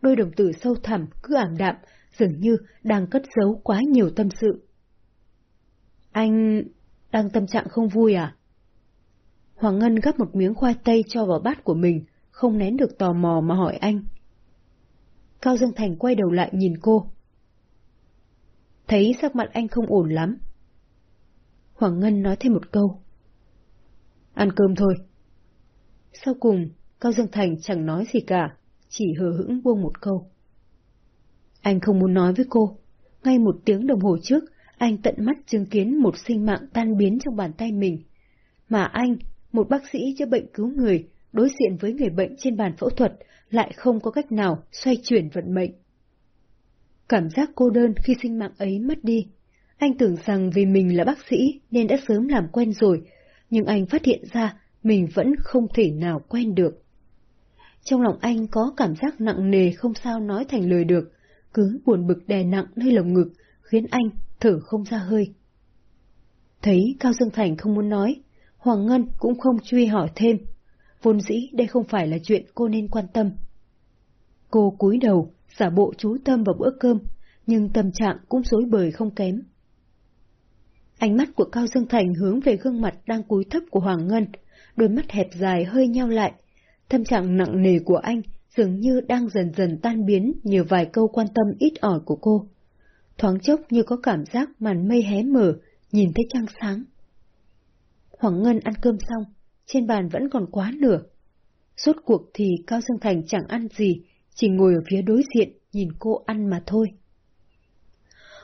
Speaker 1: đôi đồng tử sâu thẳm cứ ảm đạm, dường như đang cất giấu quá nhiều tâm sự. Anh... đang tâm trạng không vui à? Hoàng Ngân gắp một miếng khoai tây cho vào bát của mình, không nén được tò mò mà hỏi anh. Cao Dương Thành quay đầu lại nhìn cô. Thấy sắc mặt anh không ổn lắm. Hoàng Ngân nói thêm một câu. Ăn cơm thôi. Sau cùng, Cao Dương Thành chẳng nói gì cả, chỉ hờ hững buông một câu. Anh không muốn nói với cô. Ngay một tiếng đồng hồ trước, anh tận mắt chứng kiến một sinh mạng tan biến trong bàn tay mình. Mà anh, một bác sĩ chữa bệnh cứu người, đối diện với người bệnh trên bàn phẫu thuật, lại không có cách nào xoay chuyển vận mệnh. Cảm giác cô đơn khi sinh mạng ấy mất đi. Anh tưởng rằng vì mình là bác sĩ nên đã sớm làm quen rồi, nhưng anh phát hiện ra mình vẫn không thể nào quen được. Trong lòng anh có cảm giác nặng nề không sao nói thành lời được, cứ buồn bực đè nặng nơi lồng ngực, khiến anh thở không ra hơi. Thấy Cao Dương Thành không muốn nói, Hoàng Ngân cũng không truy hỏi thêm. Vốn dĩ đây không phải là chuyện cô nên quan tâm. Cô cúi đầu, giả bộ chú tâm vào bữa cơm, nhưng tâm trạng cũng rối bời không kém. Ánh mắt của Cao Dương Thành hướng về gương mặt đang cúi thấp của Hoàng Ngân, đôi mắt hẹp dài hơi nheo lại. Tâm trạng nặng nề của anh dường như đang dần dần tan biến nhờ vài câu quan tâm ít ỏi của cô. Thoáng chốc như có cảm giác màn mây hé mở, nhìn thấy trăng sáng. Hoàng Ngân ăn cơm xong, trên bàn vẫn còn quá nửa. Suốt cuộc thì Cao Dương Thành chẳng ăn gì, chỉ ngồi ở phía đối diện nhìn cô ăn mà thôi.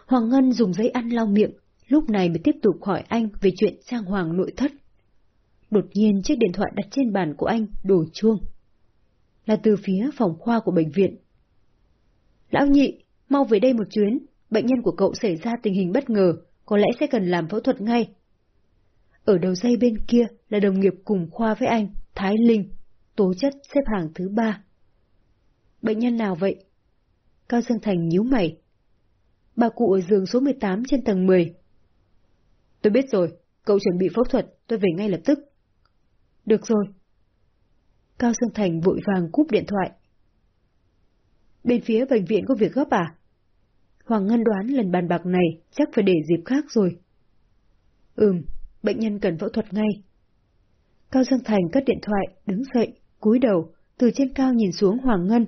Speaker 1: Hoàng Ngân dùng giấy ăn lau miệng, lúc này mới tiếp tục hỏi anh về chuyện trang hoàng nội thất. Đột nhiên chiếc điện thoại đặt trên bàn của anh đổ chuông. Là từ phía phòng khoa của bệnh viện. Lão nhị, mau về đây một chuyến, bệnh nhân của cậu xảy ra tình hình bất ngờ, có lẽ sẽ cần làm phẫu thuật ngay. Ở đầu dây bên kia là đồng nghiệp cùng khoa với anh, Thái Linh, tố chất xếp hàng thứ ba. Bệnh nhân nào vậy? Cao Dương Thành nhíu mày. Bà cụ ở giường số 18 trên tầng 10. Tôi biết rồi, cậu chuẩn bị phẫu thuật, tôi về ngay lập tức. Được rồi. Cao Dương Thành vội vàng cúp điện thoại. Bên phía bệnh viện có việc gấp à? Hoàng Ngân đoán lần bàn bạc này chắc phải để dịp khác rồi. Ừm, bệnh nhân cần phẫu thuật ngay. Cao Dương Thành cất điện thoại, đứng dậy, cúi đầu, từ trên cao nhìn xuống Hoàng Ngân.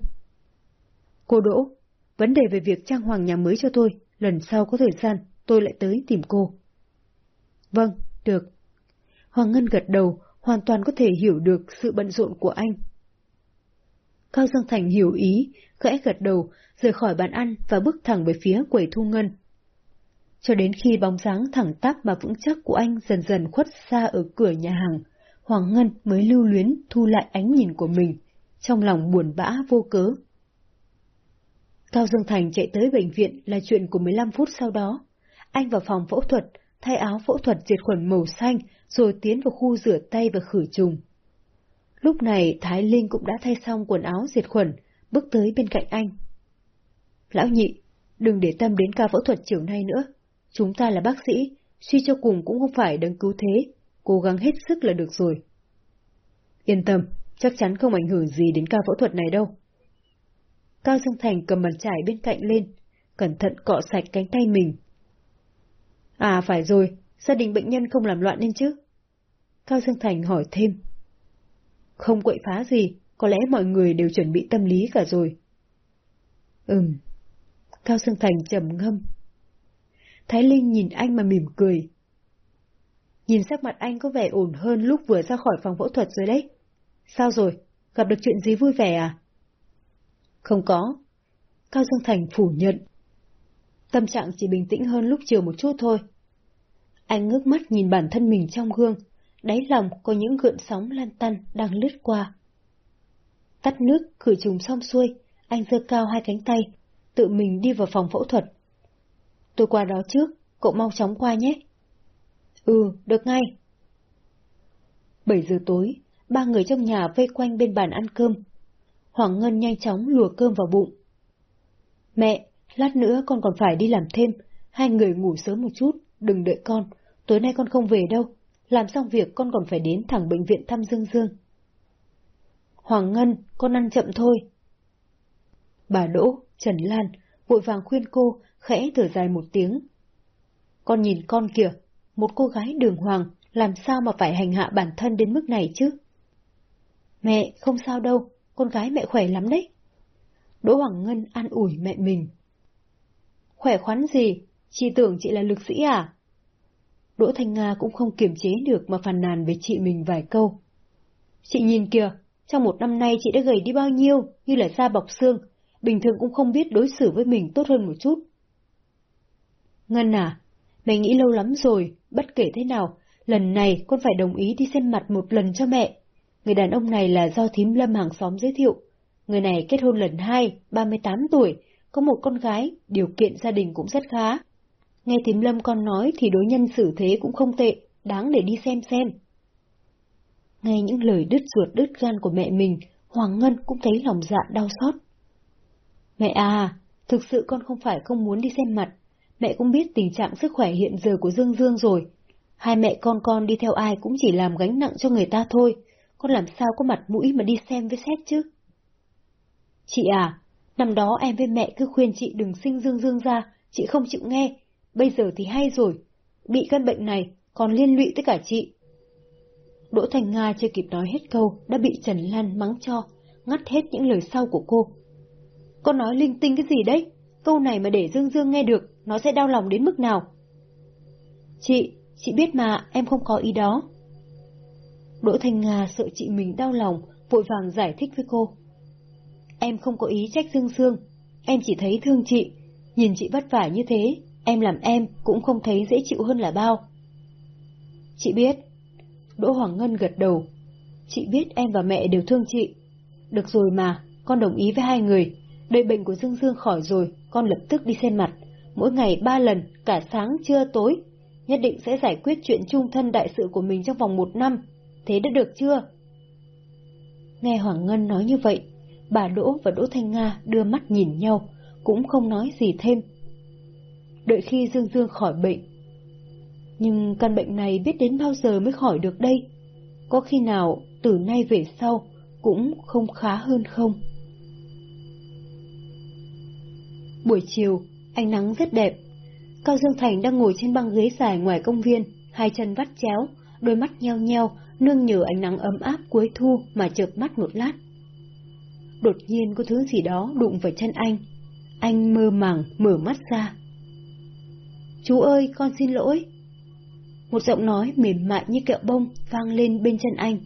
Speaker 1: Cô Đỗ, vấn đề về việc trang hoàng nhà mới cho tôi, lần sau có thời gian, tôi lại tới tìm cô. Vâng, được. Hoàng Ngân gật đầu, hoàn toàn có thể hiểu được sự bận rộn của anh. Cao Dương Thành hiểu ý, khẽ gật đầu, rời khỏi bàn ăn và bước thẳng về phía quầy thu ngân. Cho đến khi bóng dáng thẳng tắp mà vững chắc của anh dần dần khuất xa ở cửa nhà hàng, Hoàng Ngân mới lưu luyến thu lại ánh nhìn của mình, trong lòng buồn bã vô cớ. Cao Dương Thành chạy tới bệnh viện là chuyện của 15 phút sau đó. Anh vào phòng phẫu thuật, thay áo phẫu thuật diệt khuẩn màu xanh, rồi tiến vào khu rửa tay và khử trùng. Lúc này Thái Linh cũng đã thay xong quần áo diệt khuẩn, bước tới bên cạnh anh. Lão nhị, đừng để tâm đến ca phẫu thuật chiều nay nữa. Chúng ta là bác sĩ, suy cho cùng cũng không phải đấng cứu thế, cố gắng hết sức là được rồi. Yên tâm, chắc chắn không ảnh hưởng gì đến ca phẫu thuật này đâu. Cao Dương Thành cầm bàn chải bên cạnh lên, cẩn thận cọ sạch cánh tay mình. À phải rồi, gia đình bệnh nhân không làm loạn nên chứ? Cao Dương Thành hỏi thêm. Không quậy phá gì, có lẽ mọi người đều chuẩn bị tâm lý cả rồi. Ừm. Cao sương Thành trầm ngâm. Thái Linh nhìn anh mà mỉm cười. Nhìn sắc mặt anh có vẻ ổn hơn lúc vừa ra khỏi phòng phẫu thuật rồi đấy. Sao rồi? Gặp được chuyện gì vui vẻ à? Không có. Cao Dương Thành phủ nhận. Tâm trạng chỉ bình tĩnh hơn lúc chiều một chút thôi. Anh ngước mắt nhìn bản thân mình trong gương, đáy lòng có những gợn sóng lan tăn đang lướt qua. Tắt nước, khử trùng xong xuôi, anh giơ cao hai cánh tay, tự mình đi vào phòng phẫu thuật. Tôi qua đó trước, cậu mau chóng qua nhé. Ừ, được ngay. 7 giờ tối, ba người trong nhà vây quanh bên bàn ăn cơm. Hoàng Ngân nhanh chóng lùa cơm vào bụng. Mẹ, lát nữa con còn phải đi làm thêm, hai người ngủ sớm một chút, đừng đợi con, tối nay con không về đâu, làm xong việc con còn phải đến thẳng bệnh viện thăm Dương Dương. Hoàng Ngân, con ăn chậm thôi. Bà Đỗ, Trần Lan, vội vàng khuyên cô, khẽ thở dài một tiếng. Con nhìn con kìa, một cô gái đường hoàng, làm sao mà phải hành hạ bản thân đến mức này chứ? Mẹ, không sao đâu, con gái mẹ khỏe lắm đấy. Đỗ Hoàng Ngân an ủi mẹ mình. Khỏe khoắn gì? Chị tưởng chị là lực sĩ à? Đỗ Thanh Nga cũng không kiềm chế được mà phàn nàn với chị mình vài câu. Chị nhìn kìa, trong một năm nay chị đã gầy đi bao nhiêu, như là da bọc xương, bình thường cũng không biết đối xử với mình tốt hơn một chút. Ngân à, mẹ nghĩ lâu lắm rồi, bất kể thế nào, lần này con phải đồng ý đi xem mặt một lần cho mẹ. Người đàn ông này là do thím lâm hàng xóm giới thiệu. Người này kết hôn lần hai, 38 tuổi, có một con gái, điều kiện gia đình cũng rất khá. Nghe thím lâm con nói thì đối nhân xử thế cũng không tệ, đáng để đi xem xem. Nghe những lời đứt ruột đứt gan của mẹ mình, Hoàng Ngân cũng thấy lòng dạ đau xót. Mẹ à, thực sự con không phải không muốn đi xem mặt, mẹ cũng biết tình trạng sức khỏe hiện giờ của Dương Dương rồi. Hai mẹ con con đi theo ai cũng chỉ làm gánh nặng cho người ta thôi, con làm sao có mặt mũi mà đi xem với xét chứ? Chị à, năm đó em với mẹ cứ khuyên chị đừng sinh Dương Dương ra, chị không chịu nghe, bây giờ thì hay rồi, bị căn bệnh này còn liên lụy tới cả chị. Đỗ Thành Nga chưa kịp nói hết câu đã bị Trần Lan mắng cho, ngắt hết những lời sau của cô. Con nói linh tinh cái gì đấy? Câu này mà để Dương Dương nghe được, nó sẽ đau lòng đến mức nào? Chị, chị biết mà, em không có ý đó. Đỗ Thanh Nga sợ chị mình đau lòng, vội vàng giải thích với cô. Em không có ý trách Dương Dương, em chỉ thấy thương chị, nhìn chị vất vả như thế, em làm em cũng không thấy dễ chịu hơn là bao. Chị biết. Đỗ Hoàng Ngân gật đầu. Chị biết em và mẹ đều thương chị. Được rồi mà, con đồng ý với hai người đời bệnh của Dương Dương khỏi rồi, con lập tức đi xem mặt. Mỗi ngày ba lần, cả sáng, trưa, tối. Nhất định sẽ giải quyết chuyện chung thân đại sự của mình trong vòng một năm. Thế đã được chưa? Nghe Hoàng Ngân nói như vậy, bà Đỗ và Đỗ Thanh Nga đưa mắt nhìn nhau, cũng không nói gì thêm. Đợi khi Dương Dương khỏi bệnh. Nhưng căn bệnh này biết đến bao giờ mới khỏi được đây? Có khi nào từ nay về sau cũng không khá hơn không? Buổi chiều, ánh nắng rất đẹp. Cao Dương Thành đang ngồi trên băng ghế dài ngoài công viên, hai chân vắt chéo, đôi mắt nheo nheo, nương nhờ ánh nắng ấm áp cuối thu mà chợp mắt một lát. Đột nhiên có thứ gì đó đụng vào chân anh. Anh mơ màng mở mắt ra. Chú ơi, con xin lỗi. Một giọng nói mềm mại như kẹo bông vang lên bên chân anh.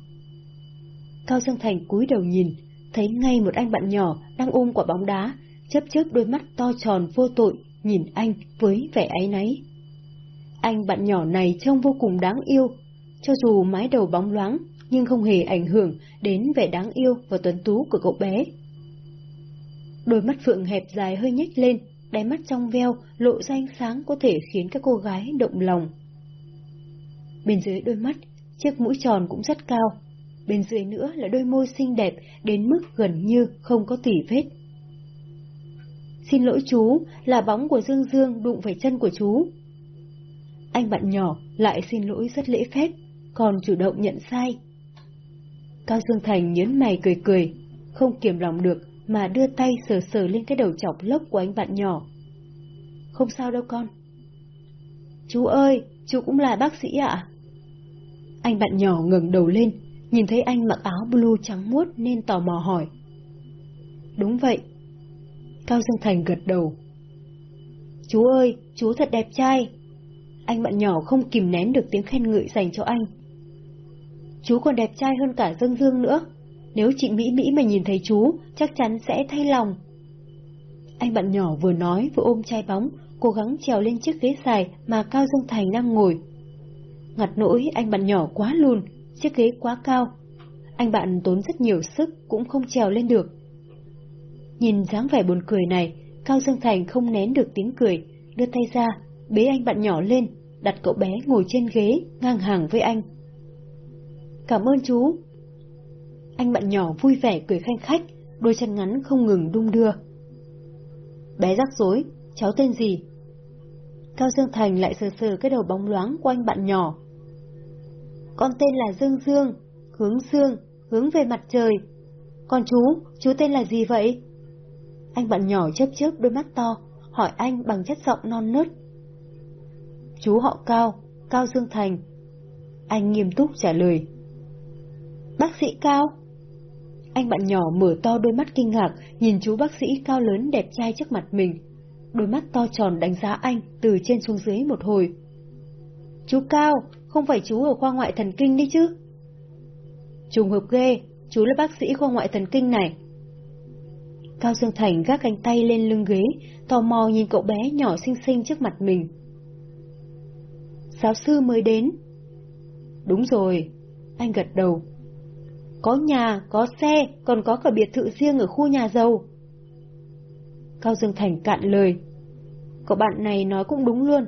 Speaker 1: Cao Dương Thành cúi đầu nhìn, thấy ngay một anh bạn nhỏ đang ôm quả bóng đá, chớp chớp đôi mắt to tròn vô tội, nhìn anh với vẻ áy náy. Anh bạn nhỏ này trông vô cùng đáng yêu, cho dù mái đầu bóng loáng, nhưng không hề ảnh hưởng đến vẻ đáng yêu và tuấn tú của cậu bé. Đôi mắt phượng hẹp dài hơi nhếch lên, đáy mắt trong veo, lộ ra ánh sáng có thể khiến các cô gái động lòng. Bên dưới đôi mắt, chiếc mũi tròn cũng rất cao. bên dưới nữa là đôi môi xinh đẹp đến mức gần như không có tỉ vết. Xin lỗi chú, là bóng của Dương Dương đụng phải chân của chú. Anh bạn nhỏ lại xin lỗi rất lễ phép, còn chủ động nhận sai. Cao Dương Thành nhớn mày cười cười, không kiềm lòng được mà đưa tay sờ sờ lên cái đầu chọc lốc của anh bạn nhỏ. Không sao đâu con. Chú ơi, chú cũng là bác sĩ ạ? Anh bạn nhỏ ngẩng đầu lên, nhìn thấy anh mặc áo blue trắng muốt nên tò mò hỏi. Đúng vậy. Cao Dương Thành gật đầu. Chú ơi, chú thật đẹp trai. Anh bạn nhỏ không kìm nén được tiếng khen ngợi dành cho anh. Chú còn đẹp trai hơn cả Dương Dương nữa. Nếu chị Mỹ Mỹ mà nhìn thấy chú, chắc chắn sẽ thay lòng. Anh bạn nhỏ vừa nói vừa ôm chai bóng, cố gắng trèo lên chiếc ghế dài mà Cao Dương Thành đang ngồi. Ngặt nỗi anh bạn nhỏ quá lùn, chiếc ghế quá cao. Anh bạn tốn rất nhiều sức cũng không trèo lên được. Nhìn dáng vẻ buồn cười này, Cao Dương Thành không nén được tiếng cười, đưa tay ra, bế anh bạn nhỏ lên, đặt cậu bé ngồi trên ghế, ngang hàng với anh. Cảm ơn chú. Anh bạn nhỏ vui vẻ cười khanh khách, đôi chân ngắn không ngừng đung đưa. Bé rắc rối, cháu tên gì? Cao Dương Thành lại sờ sờ cái đầu bóng loáng của anh bạn nhỏ. Con tên là Dương Dương, hướng dương, hướng về mặt trời. Còn chú, chú tên là gì vậy? Anh bạn nhỏ chớp chớp đôi mắt to, hỏi anh bằng chất giọng non nớt. Chú họ Cao, Cao Dương Thành. Anh nghiêm túc trả lời. Bác sĩ Cao? Anh bạn nhỏ mở to đôi mắt kinh ngạc, nhìn chú bác sĩ cao lớn đẹp trai trước mặt mình. Đôi mắt to tròn đánh giá anh từ trên xuống dưới một hồi. Chú Cao, không phải chú ở khoa ngoại thần kinh đi chứ? Trùng hợp ghê, chú là bác sĩ khoa ngoại thần kinh này. Cao Dương Thành gác cánh tay lên lưng ghế, tò mò nhìn cậu bé nhỏ xinh xinh trước mặt mình. Giáo sư mới đến. Đúng rồi, anh gật đầu. Có nhà, có xe, còn có cả biệt thự riêng ở khu nhà giàu. Cao Dương Thành cạn lời. Cậu bạn này nói cũng đúng luôn.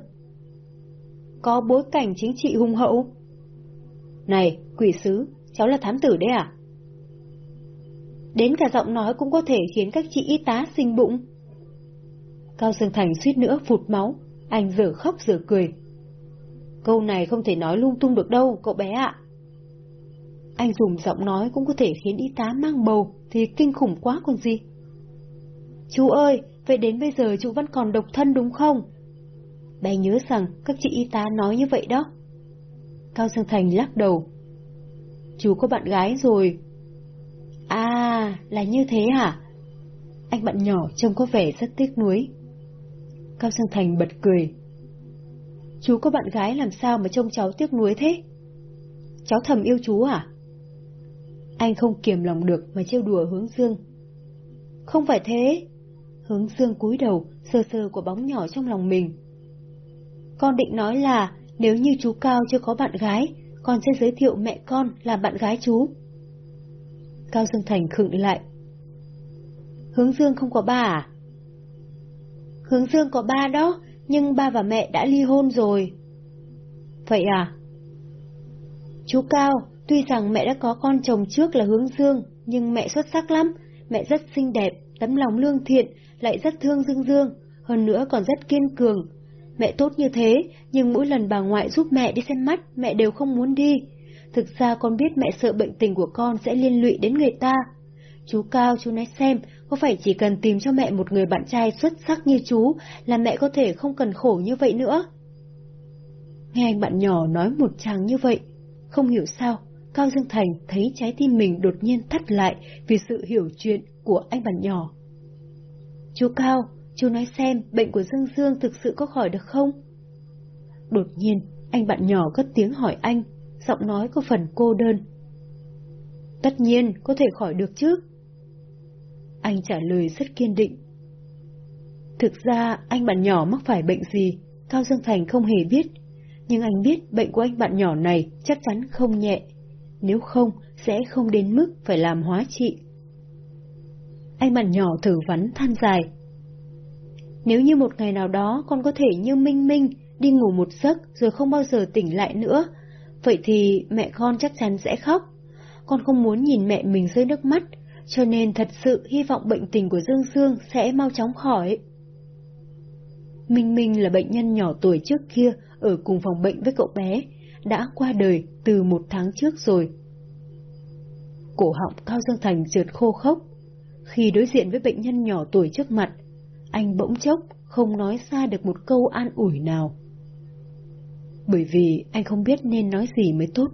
Speaker 1: Có bối cảnh chính trị hùng hậu. Này, quỷ sứ, cháu là thám tử đấy à? Đến cả giọng nói cũng có thể khiến các chị y tá sinh bụng. Cao Dương Thành suýt nữa phụt máu, anh giờ khóc giờ cười. Câu này không thể nói lung tung được đâu, cậu bé ạ. Anh dùng giọng nói cũng có thể khiến y tá mang bầu thì kinh khủng quá còn gì. Chú ơi, vậy đến bây giờ chú vẫn còn độc thân đúng không? Bé nhớ rằng các chị y tá nói như vậy đó. Cao Dương Thành lắc đầu. Chú có bạn gái rồi. À, là như thế hả? Anh bạn nhỏ trông có vẻ rất tiếc nuối. Cao Dương Thành bật cười. Chú có bạn gái làm sao mà trông cháu tiếc nuối thế? Cháu thầm yêu chú à? Anh không kiềm lòng được mà trêu đùa hướng dương. Không phải thế. Hướng dương cúi đầu, sơ sơ của bóng nhỏ trong lòng mình. Con định nói là nếu như chú Cao chưa có bạn gái, con sẽ giới thiệu mẹ con làm bạn gái chú. Cao Dương Thành khựng lại. Hướng Dương không có ba à? Hướng Dương có ba đó, nhưng ba và mẹ đã ly hôn rồi. Vậy à? Chú Cao, tuy rằng mẹ đã có con chồng trước là Hướng Dương, nhưng mẹ xuất sắc lắm, mẹ rất xinh đẹp, tấm lòng lương thiện, lại rất thương Dương Dương, hơn nữa còn rất kiên cường. Mẹ tốt như thế, nhưng mỗi lần bà ngoại giúp mẹ đi xem mắt, mẹ đều không muốn đi. Thực ra con biết mẹ sợ bệnh tình của con sẽ liên lụy đến người ta. Chú Cao, chú nói xem, có phải chỉ cần tìm cho mẹ một người bạn trai xuất sắc như chú là mẹ có thể không cần khổ như vậy nữa? Nghe anh bạn nhỏ nói một chàng như vậy, không hiểu sao, Cao Dương Thành thấy trái tim mình đột nhiên thắt lại vì sự hiểu chuyện của anh bạn nhỏ. Chú Cao, chú nói xem bệnh của Dương Dương thực sự có khỏi được không? Đột nhiên, anh bạn nhỏ cất tiếng hỏi anh, giọng nói có phần cô đơn. Tất nhiên, có thể khỏi được chứ. Anh trả lời rất kiên định. Thực ra, anh bạn nhỏ mắc phải bệnh gì, Cao Dương Thành không hề biết. Nhưng anh biết bệnh của anh bạn nhỏ này chắc chắn không nhẹ. Nếu không, sẽ không đến mức phải làm hóa trị. Anh bạn nhỏ thử vắn than dài. Nếu như một ngày nào đó con có thể như Minh Minh đi ngủ một giấc rồi không bao giờ tỉnh lại nữa, vậy thì mẹ con chắc chắn sẽ khóc. con không muốn nhìn mẹ mình rơi nước mắt, cho nên thật sự hy vọng bệnh tình của Dương Dương sẽ mau chóng khỏi. Minh Minh là bệnh nhân nhỏ tuổi trước kia ở cùng phòng bệnh với cậu bé, đã qua đời từ một tháng trước rồi. Cổ họng Cao Dương Thành trượt khô khốc. Khi đối diện với bệnh nhân nhỏ tuổi trước mặt, anh bỗng chốc không nói ra được một câu an ủi nào. Bởi vì anh không biết nên nói gì mới tốt.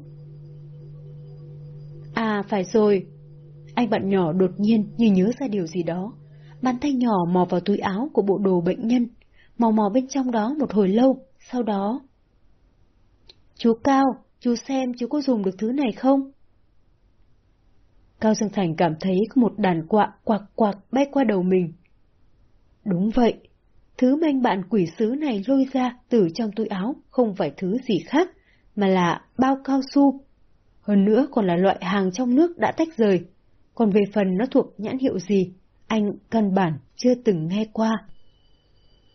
Speaker 1: À phải rồi, anh bạn nhỏ đột nhiên như nhớ ra điều gì đó. Bàn tay nhỏ mò vào túi áo của bộ đồ bệnh nhân, mò mò bên trong đó một hồi lâu, sau đó... Chú Cao, chú xem chú có dùng được thứ này không? Cao Dương Thành cảm thấy có một đàn quạ quạc quạc bay qua đầu mình. Đúng vậy, thứ manh bạn quỷ sứ này lôi ra từ trong túi áo không phải thứ gì khác, mà là bao cao su. Hơn nữa còn là loại hàng trong nước đã tách rời. Còn về phần nó thuộc nhãn hiệu gì, anh căn bản chưa từng nghe qua.